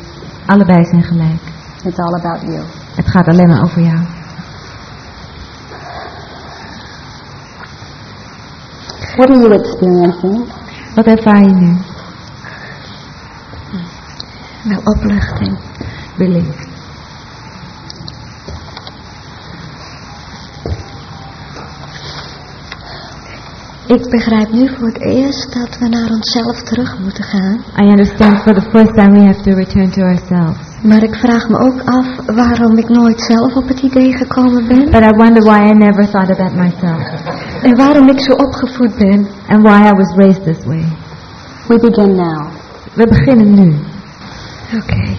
Allebei zijn gelijk. It's all about you. Het gaat alleen maar over jou. What are you experiencing? Wat ervaar je nu? Wel opluchting. Relief. Ik begrijp nu voor het eerst dat we naar onszelf terug moeten gaan. I understand for the first time we have to return to ourselves. Maar ik vraag me ook af waarom ik nooit zelf op het idee gekomen ben. But I wonder why I never thought that myself. En waarom ik zo opgevoed ben. And why I was raised this way. We begin now. We beginnen nu. Oké.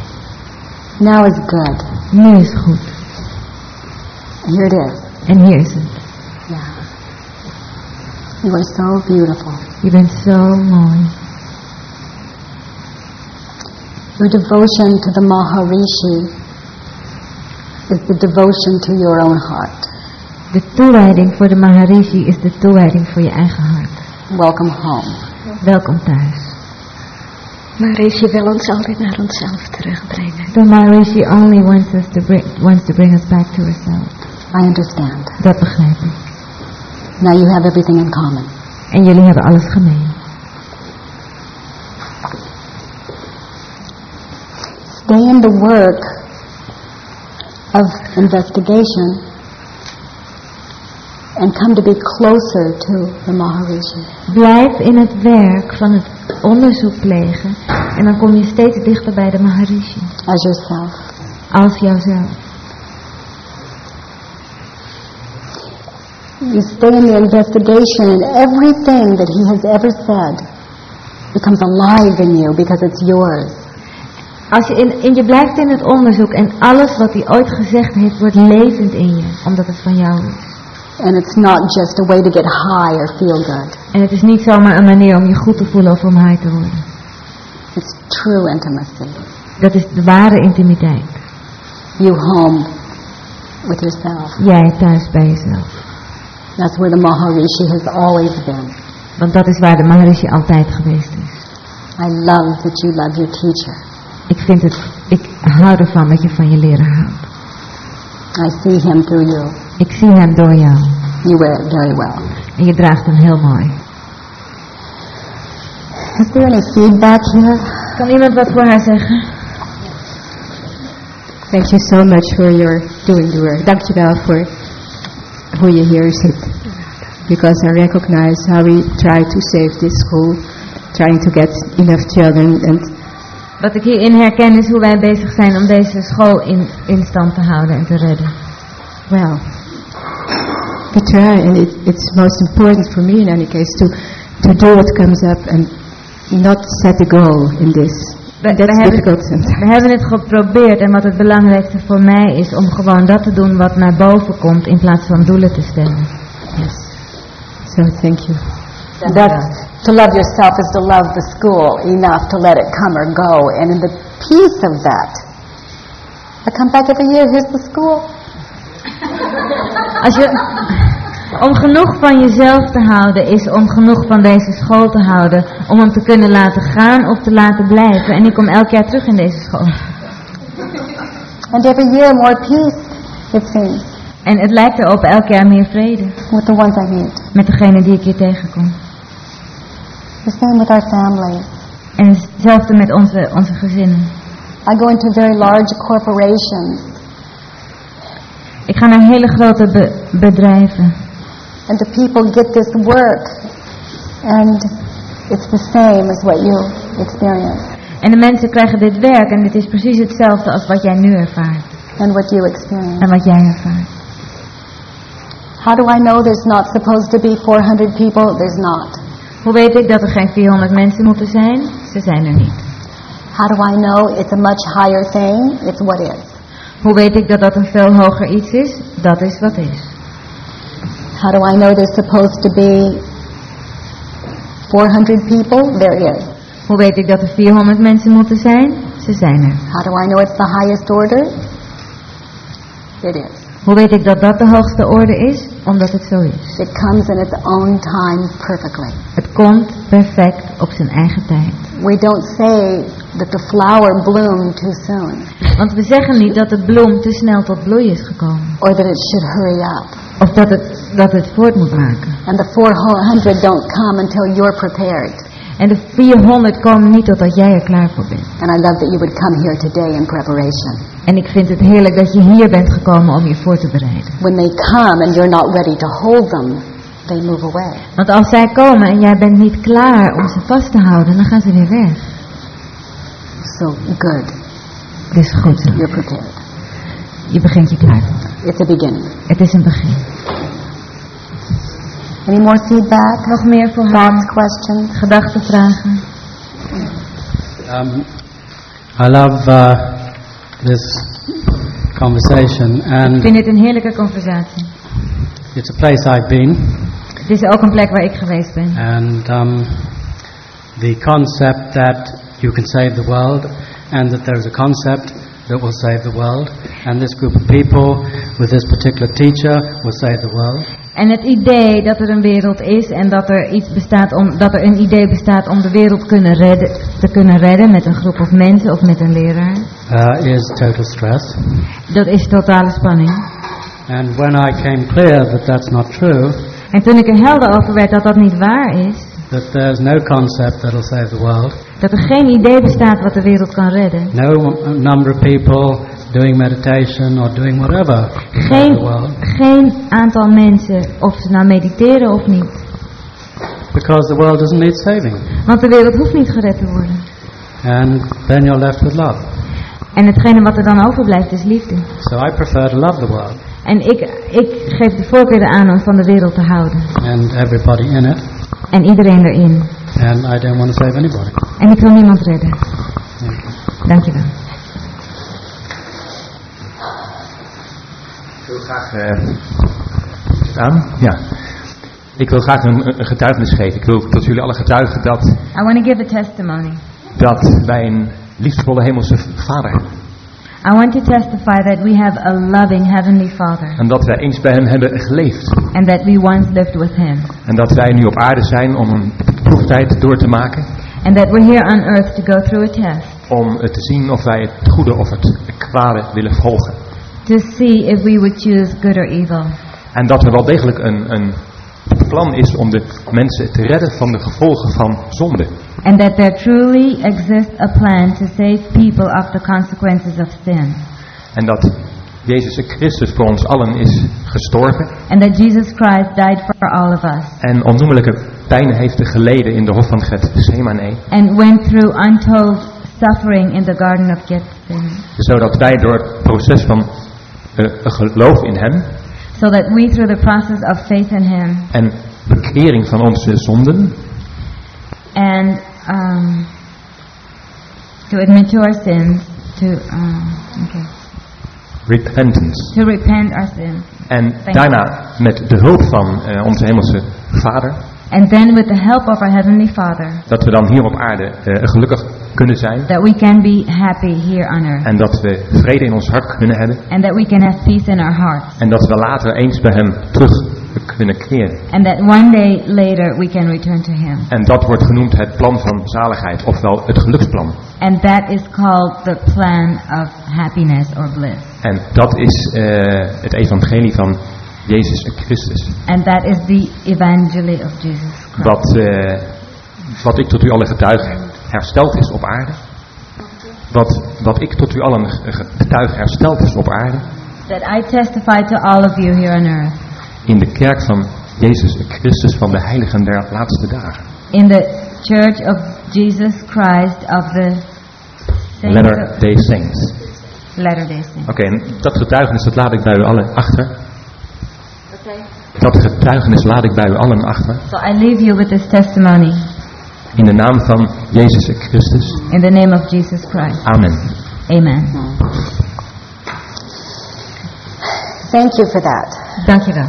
Now is good. Nu is goed. Here it is. En hier is het. Yeah. You are so beautiful. Je bent zo mooi. Your devotion to the Maharishi is the devotion to your own heart. De toewijding voor de Maharishi is de toewijding voor je eigen hart. Welcome home. Welkom thuis. Maar Rishi wil ons altijd naar onszelf terugbrengen. The Maharishi only wants us to bring wants to bring us back to ourselves. I understand. Dat begrijp ik. Now you have everything in common. En jullie hebben alles gemeen. Stay in the work of investigation and come to be closer to the Maharishi. Blijf in het werk van het onderzoek plegen. En dan kom je steeds dichter bij de Maharishi. as yourself. Als jouzelf. You stay in the investigation, and everything that he has ever said becomes alive in you because it's yours. Als je, in, in, je blijft in het onderzoek en alles wat hij ooit gezegd heeft wordt levend in je, omdat het van jou is. And it's not just a way to get high or feel good. En het is niet zomaar een manier om je goed te voelen of om high te worden. It's true intimacy. Dat is de ware intimiteit. You home with yourself. Jij thuis bij jezelf. That's where the Maharishi has always been. Want dat is waar de Maharishi altijd geweest is. I love that you love your teacher. Ik vind het, ik hou ervan dat je van je leraar houdt. I see him through you. Ik zie hem door jou. You wear it very well. En je draagt hem heel mooi. Is there any feedback here? Kan iemand wat voor haar zeggen? Thank you so much for your doing the work. Dank je wel voor hoe je hier zit. Because I recognize how we try to save this school, trying to get enough children and Wat ik hierin herken is hoe wij bezig zijn om deze school in, in stand te houden en te redden. well, we try and it, it's most important for me in any case to, to do what comes up and not set a goal in this. We, we That's hebben, difficult sometimes. we hebben het geprobeerd en wat het belangrijkste voor mij is om gewoon dat te doen wat naar boven komt in plaats van doelen te stellen. Yes. So thank you. That to love yourself is to love the school enough to let it come or go. And in the peace of that, I come back every year, here's the school. Als je, om genoeg van jezelf te houden is om genoeg van deze school te houden. Om hem te kunnen laten gaan of te laten blijven. En ik kom elk jaar terug in deze school. And every year more peace, it seems, En het lijkt erop elk jaar meer vrede. with the ones I meet. Met degene die ik hier tegenkom. The same with our families. En hetzelfde met onze, onze gezinnen. I go into very large corporations, Ik ga naar hele grote be- bedrijven. And the people get this work, and it's the same as what you experience En de mensen krijgen dit werk en dit is precies hetzelfde als wat jij nu ervaart. and what you experience. En wat jij ervaart. How do I know there's not supposed to be 400 people? There's not. Hoe weet ik dat er geen 400 mensen moeten zijn? Ze zijn er niet. How do I know it's a much higher thing? It's what is. Hoe weet ik dat dat een veel hoger iets is? Dat is wat is. How do I know there's supposed to be 400 people? There is. Hoe weet ik dat er 400 mensen moeten zijn? Ze zijn er. How do I know it's the highest order? It is. Hoe weet ik dat dat de hoogste orde is? Omdat het zo is. It comes in its own time perfectly. Het komt perfect op zijn eigen tijd. We don't say that the flower bloomed too soon Want we zeggen niet dat de bloem te snel tot bloei is gekomen. or that it should hurry up. Of dat het, dat het voort moet maken. And the 400 don't come until you're prepared. En de 400 komen niet totdat jij er klaar voor bent. And I love that you would come here today in preparation. En ik vind het heerlijk dat je hier bent gekomen om je voor te bereiden. When they come and you're not ready to hold them, they move away. Want als zij komen en jij bent niet klaar om ze vast te houden, dan gaan ze weer weg. So good, Dus goed zo. you're prepared. Je begint je klaar. It's a beginning. Het is een begin. Any more feedback? Nog meer voor haar? Thoughts, questions? Gedachten, vragen? Um, I love uh, this conversation, Ik and vind dit een heerlijke conversatie. it's a place I've been, Het is ook een plek waar ik geweest ben. and um, the concept that you can save the world, and that there is a concept that will save the world, and this group of people with this particular teacher will save the world. En het idee dat er een wereld is en dat er iets bestaat om, dat er een idee bestaat om de wereld kunnen redden, te kunnen redden met een groep of mensen of met een leraar, Uh, is total stress. dat is totale spanning. And when I came clear that that's not true, En toen ik er helder over werd dat dat niet waar is, that there's no concept that'll save the world, dat er geen idee bestaat wat de wereld kan redden, no number of people doing meditation or doing whatever geen, the world, geen aantal mensen, of ze nou mediteren of niet, because the world doesn't need saving. want de wereld hoeft niet gered te worden. And then you're left with love. En hetgene wat er dan overblijft is liefde. So I prefer to love the world. En ik, ik geef de voorkeur aan om van de wereld te houden. and everybody in it, En iedereen erin. and I don't want to save anybody. En ik wil niemand redden. Thank you. Dankjewel. Ik wil graag... eh, aan? Ja. Ik wil graag een, een getuigenis geven. Ik wil tot jullie alle getuigen dat, I want to give a testimony. dat wij een liefdevolle hemelse vader hebben. I want to testify that we have a loving Heavenly Father. En dat wij eens bij hem hebben geleefd. And that we once lived with Him. En dat wij nu op aarde zijn om een proeftijd door te maken. And that we're here on earth to go through a test. Om te zien of wij het goede of het kwade willen volgen. To see if we would choose good or evil. En dat er wel degelijk een, een plan is om de mensen te redden van de gevolgen van zonde. And that there truly exists a plan to save people of the consequences of sin. En dat Jezus Christus voor ons allen is gestorven. And that Jesus Christ died for all of us. En onnoemelijke pijnen heeft geleden in de hof van Gethsemane. And went through untold suffering in the Garden of Gethsemane. Zodat wij door het proces van eh, geloof in hem So that we through the process of faith in Him en bekering van onze zonden and um, to admit to our sins, to um, okay, repentance. to repent our sins, En you. daarna met de hulp van eh, onze hemelse Vader, and then with the help of our heavenly Father, dat we dan hier op aarde eh, gelukkig kunnen zijn. that we can be happy here on earth, En dat we vrede in ons hart kunnen hebben. and that we can have peace in our hearts, En dat we later eens bij hem terug kunnen keren. and that one day later we can return to Him, En dat wordt genoemd het plan van zaligheid, ofwel het geluksplan. and that is called the plan of happiness or bliss, En dat is eh, het evangelie van Jezus Christus. and that is the evangely of Jesus Christ. Wat, eh, wat ik tot u allen getuig hersteld is op aarde. Wat, wat ik tot u allen getuig hersteld is op aarde. That I testify to all of you here on earth. In de kerk van Jezus Christus van de heiligen der laatste dagen. in the Church of Jesus Christ of the Saints Letter of- Day Saints. Latter-day Saints. Oké, en dat getuigenis dat laat ik bij u allen achter. Dat getuigenis laat ik bij u allen achter. So I leave you with this testimony In de naam van Jezus Christus. in the name of Jesus Christ. Amen. Amen. Thank you for that. Dankjewel.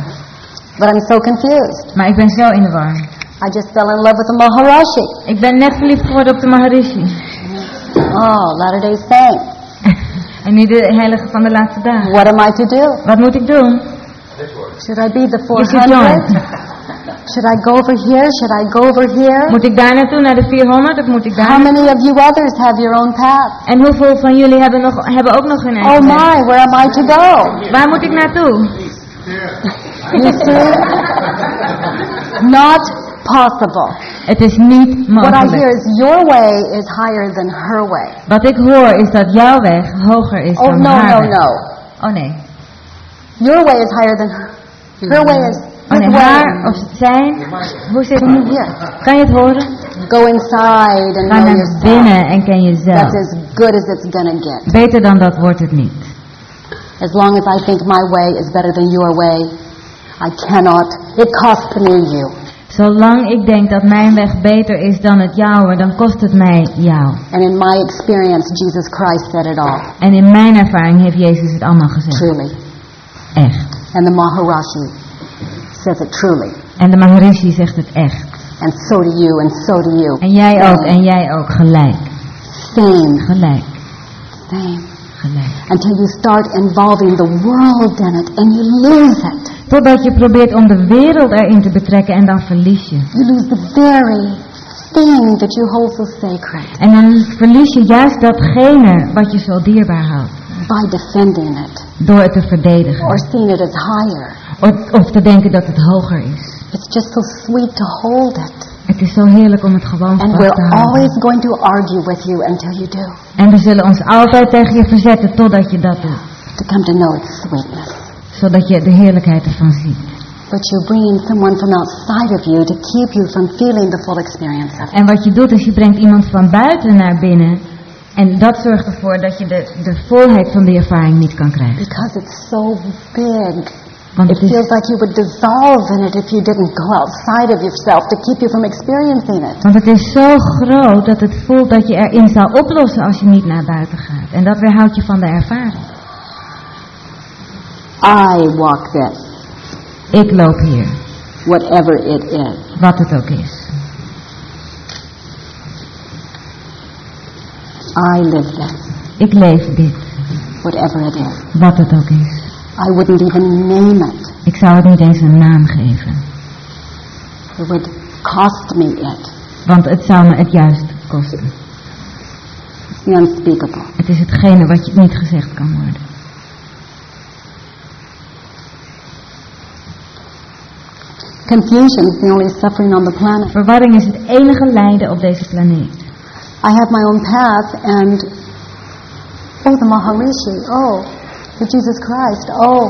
But I'm so confused. Maar ik ben zo in de war. I just fell in love with the Maharashi. Ik ben net verliefd geworden op de Maharishi. Oh, Latter-day Saint. En nu de heilige van de laatste dagen. What am I to do? Wat moet ik doen? Should I be the You should join. 400? Should I go over here? Should I go over here? Moet ik daar naartoe, naar de 400? Of moet ik daar How naartoe? many of you others have your own path? En hoeveel van jullie hebben, nog, hebben ook nog hun Oh eigen weg? my, where am I to go? Waar moet ik naartoe? You see? Not possible. Het is niet What I hear mogelijk. is your way is higher than her way. Wat ik hoor is dat jouw weg hoger is Oh dan no, haar no, weg. no. Oh nee. Your way is higher than her. Her way is Oh nee, haar of zijn. Hoe zit Can you het? hear? Kan je het horen? Go inside and Ga know naar yourself. binnen en ken jezelf. That's as good as it's gonna get. Beter dan dat wordt het niet. As long as I think my way is better than your way, I cannot. It costs me you. Zolang ik denk dat mijn weg beter is dan het jouwe, dan kost het mij jou. And in my experience, Jesus Christ said it all. En in mijn ervaring heeft Jezus het allemaal gezegd. Truly. Echt. And the Maharashi says it truly. En de Maharishi zegt het echt. And so do you, and so do you. En jij ook, en jij ook. Gelijk. Same, Gelijk. same. Gelijk. Until you start involving the world in it and you lose it. Totdat je probeert om de wereld erin te betrekken en dan verlies je. You lose the very thing that you hold so sacred En dan verlies je juist datgene wat je zo dierbaar houdt. By defending it Door het te verdedigen. or seeing it as higher. Of, of te denken dat het hoger is. It's just so sweet to hold it. Het is zo heerlijk om het gewoon And vast te we're houden. always going to argue with you until you do. En we zullen ons altijd tegen je verzetten totdat je dat doet. To come to know its sweetness. Zodat je de heerlijkheid ervan ziet. But you're bringing someone from outside of you to keep you from feeling the full experience of it. En wat je doet is je brengt iemand van buiten naar binnen. En dat zorgt ervoor dat je de, de volheid van die ervaring niet kan krijgen. Because it's so big. Want It feels like you would dissolve in it if you didn't go outside of yourself to keep you from experiencing it. want het is zo groot dat het voelt dat je erin zou oplossen als je niet naar buiten gaat. En dat weerhoudt je van de ervaring. I walk this, Ik loop hier, whatever it is. wat het ook is. I live this, Ik leef dit, whatever it is. wat het ook is. I wouldn't even name it. Ik zou het niet eens een naam geven. It would cost me it. Want het zou me het juist kosten. It's the unspeakable. Het is hetgene wat je niet gezegd kan worden. Confusion is the only suffering on the planet. Verwarring is het enige lijden op deze planeet. I have my own path and oh the Maharishi, oh the Jesus Christ, oh,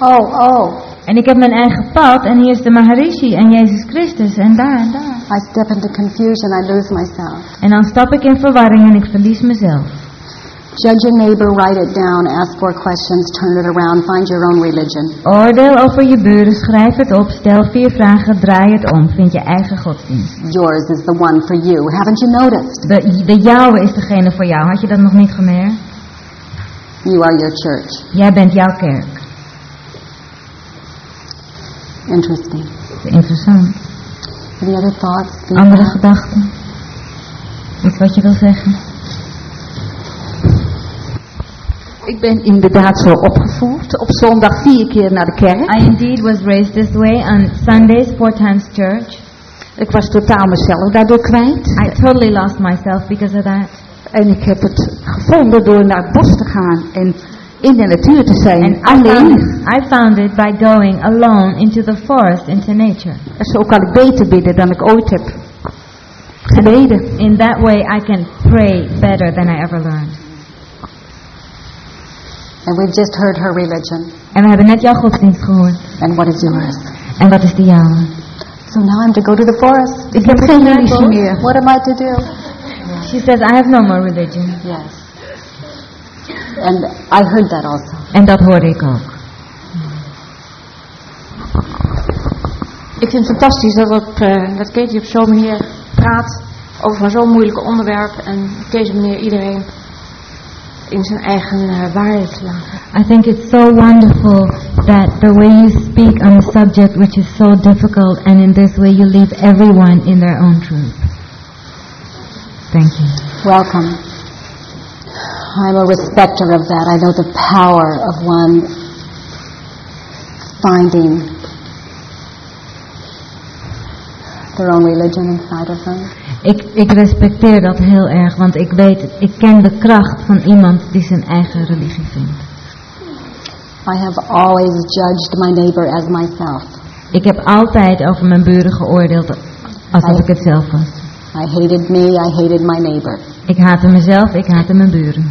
oh, oh. En ik heb mijn eigen pad en hier is de Maharishi en Jezus Christus en daar en daar. I step into confusion, I lose myself. En dan stap ik in verwarring en ik verlies mezelf. Judge your neighbor, write it down, ask four questions, turn it around, find your own religion. Oordeel over je buren, schrijf het op, stel vier vragen, draai het om, vind je eigen godsdienst. Yours is the one for you. Haven't you noticed? De, de jouwe is degene voor jou, had je dat nog niet gemerkt? You are your church. Jij bent jouw kerk. Interesting. Interessant. Any other thoughts? Andere gedachten? Iets wat je wil zeggen? Ik ben inderdaad zo opgevoed. Op zondag vier keer naar de kerk. I indeed was raised this way on Sundays, four times church. Ik was totaal mezelf daardoor kwijt. I totally lost myself because of that. En ik heb het gevonden door naar het bos te gaan en in de natuur te zijn. And I alleen. found, I found it by going alone into the forest, into nature. En zo kan ik beter bidden dan ik ooit heb gebeden. In that way I can pray better than I ever learned. And we've just heard her religion. En we hebben net jouw godsdienst gehoord. And what is yours? En wat is de jouwe? So now I'm to go to the forest. Ik heb geen religie meer. What am I to do? She says, I have no more religion. Yes. And I heard that also. En dat hoorde ik ook. Ik vind het fantastisch dat, op, eh, dat Katie op zo'n manier praat over zo'n moeilijke onderwerp en op deze manier iedereen in zijn eigen eh, waarheid te laten. I think it's so wonderful that the way you speak on a subject which is so difficult and in this way you leave everyone in their own truth. Thank you. Welcome. I'm a respecter of that. I know the power of one finding their own religion inside of them. Ik, ik respecteer dat heel erg, want ik weet, het- ik ken de kracht van iemand die zijn eigen religie vindt. I have always judged my neighbor as myself. Ik heb altijd over mijn buren geoordeeld alsof ik het zelf was. I hated me, I hated my neighbor. Ik haatte mezelf, ik haatte mijn buren.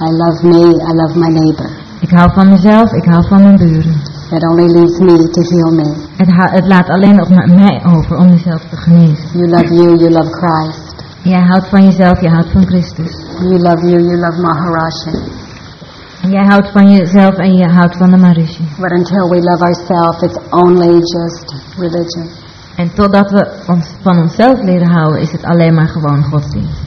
I love me, I love my neighbor. Ik hou van mezelf, ik hou van mijn buren. It only leaves me to heal me. Het, het laat alleen op m- mij over om mezelf te genezen. You love you, you love Christ. Jij houdt van jezelf, je houdt van Christus. You love you, you love Maharashi. En jij houdt van jezelf en je houdt van de Marishi. But until we love ourselves, it's only just religion. En totdat we ons van onszelf leren houden, is het alleen maar gewoon godsdienst.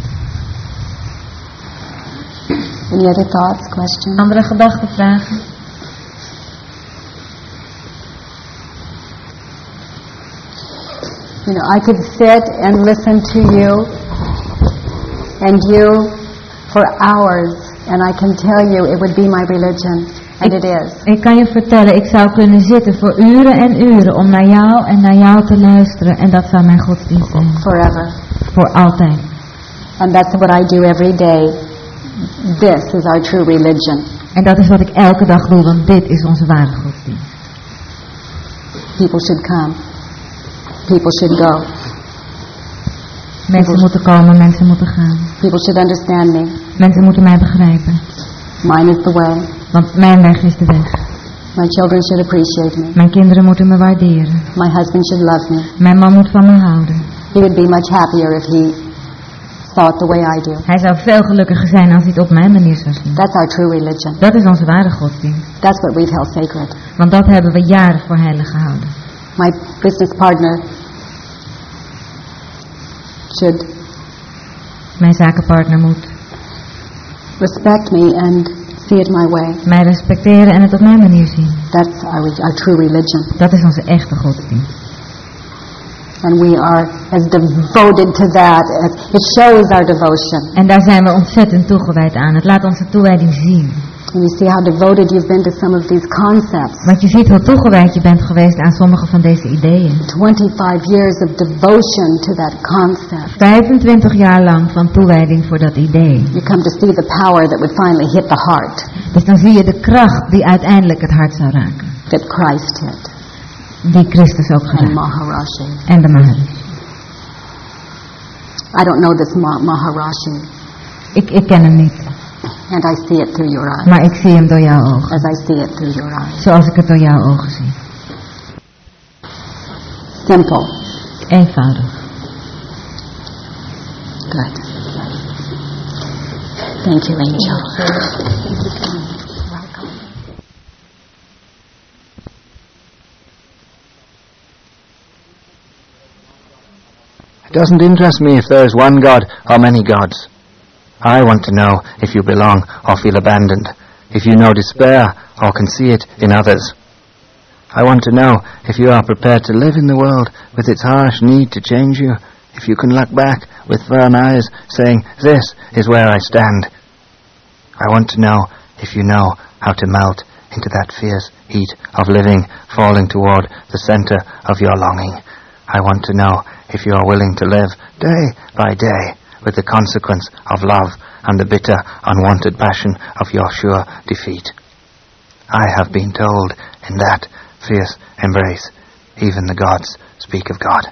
Any other thoughts, questions? Andere gedachten, vragen? You know, I could sit and listen to you and you for hours, and I can tell you it would be my religion, and it is. Ik kan je vertellen, ik zou kunnen zitten voor uren en uren om naar jou en naar jou te luisteren. En dat zou mijn godsdienst zijn. Forever. Voor altijd. And that's what I do every day. This is our true religion. En dat is wat ik elke dag doe, want dit is onze ware godsdienst. People should come. People should go. Mensen moeten komen, mensen moeten gaan. People should understand me. Mensen moeten mij begrijpen. Mine is the way. Want mijn weg is de weg. My children should appreciate me. Mijn kinderen moeten me waarderen. My husband should love me. Mijn man moet van me houden. He would be much happier if he thought the way I do. Hij zou veel gelukkiger zijn als hij het op mijn manier zou zien. That's our true religion. Dat is onze ware godsdienst. That's what we've held sacred. Want dat hebben we jaren voor heilig gehouden. My business partner should Mijn zakenpartner moet respect me and see it my way. mij respecteren en het op mijn manier zien. That's our, our true religion. Dat is onze echte godsdienst. And we are as devoted to that. It shows our devotion. En daar zijn we ontzettend toegewijd aan. Het laat onze toewijding zien. And you see how devoted you've been to some of these concepts. Want je ziet hoe toegewijd je bent geweest aan sommige van deze ideeën. 25 years of devotion to that concept. 25 jaar lang van toewijding voor dat idee. You come to see the power that would finally hit the heart. Dus dan zie je de kracht die uiteindelijk het hart zou raken. That Christ hit. Die Christus ook And geraakt. Maharaji. En de Maharishi. I don't know this Ma- Maharaji. Ik, ik ken hem niet. And I see it through your eyes. Maar ik zie hem door jouw ogen. As I see it through your eyes. Zoals ik het door jouw ogen zie. Simple. Eenvoudig. Good. Thank you, Angel. It doesn't interest me if there is one God or many gods. I want to know if you belong or feel abandoned, if you know despair or can see it in others. I want to know if you are prepared to live in the world with its harsh need to change you, if you can look back with firm eyes saying, This is where I stand. I want to know if you know how to melt into that fierce heat of living falling toward the center of your longing. I want to know if you are willing to live day by day with the consequence of love and the bitter, unwanted passion of your sure defeat. I have been told in that fierce embrace, even the gods speak of God.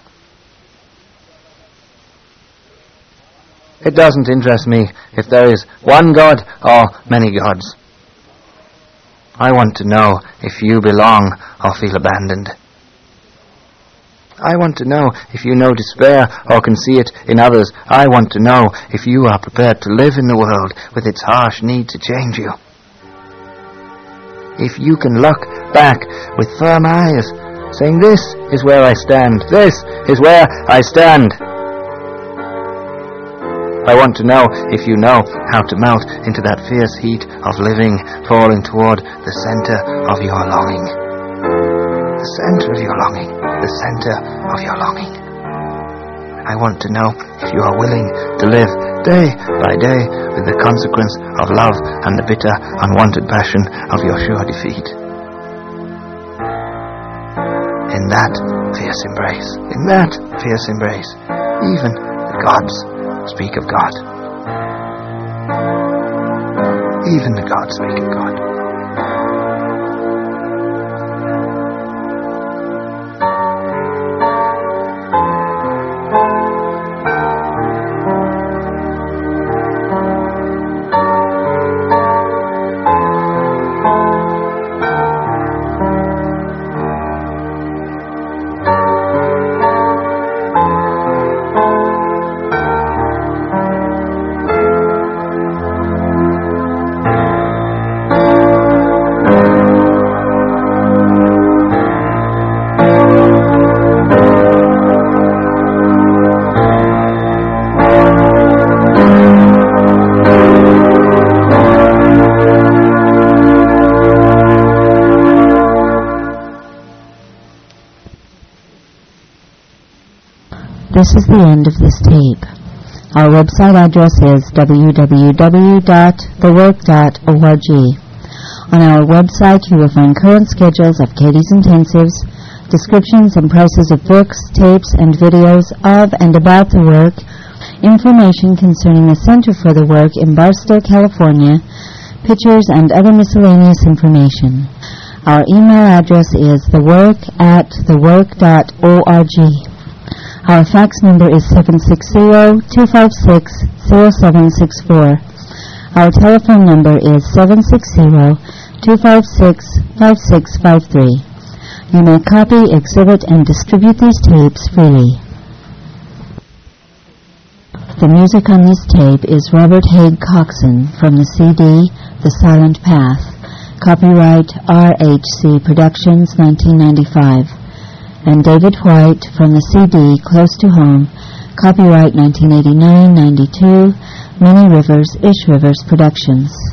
It doesn't interest me if there is one God or many gods. I want to know if you belong or feel abandoned. I want to know if you know despair or can see it in others. I want to know if you are prepared to live in the world with its harsh need to change you. If you can look back with firm eyes, saying, This is where I stand, this is where I stand. I want to know if you know how to melt into that fierce heat of living, falling toward the center of your longing. The center of your longing. The center of your longing. I want to know if you are willing to live day by day with the consequence of love and the bitter, unwanted passion of your sure defeat. In that fierce embrace, in that fierce embrace, even the gods speak of God. Even the gods speak of God. This is the end of this tape. Our website address is www.thework.org. On our website you will find current schedules of Katie's Intensives, descriptions and prices of books, tapes, and videos of and about the work, information concerning the Center for the Work in Barstow, California, pictures and other miscellaneous information. Our email address is thework at thework.org. Our fax number is 760-256-0764. Our telephone number is 760-256-5653. You may copy, exhibit, and distribute these tapes freely. The music on this tape is Robert Haig Coxon from the CD The Silent Path. Copyright RHC Productions 1995. And David White from the CD Close to Home. Copyright 1989-92. Many Rivers, Ish Rivers Productions.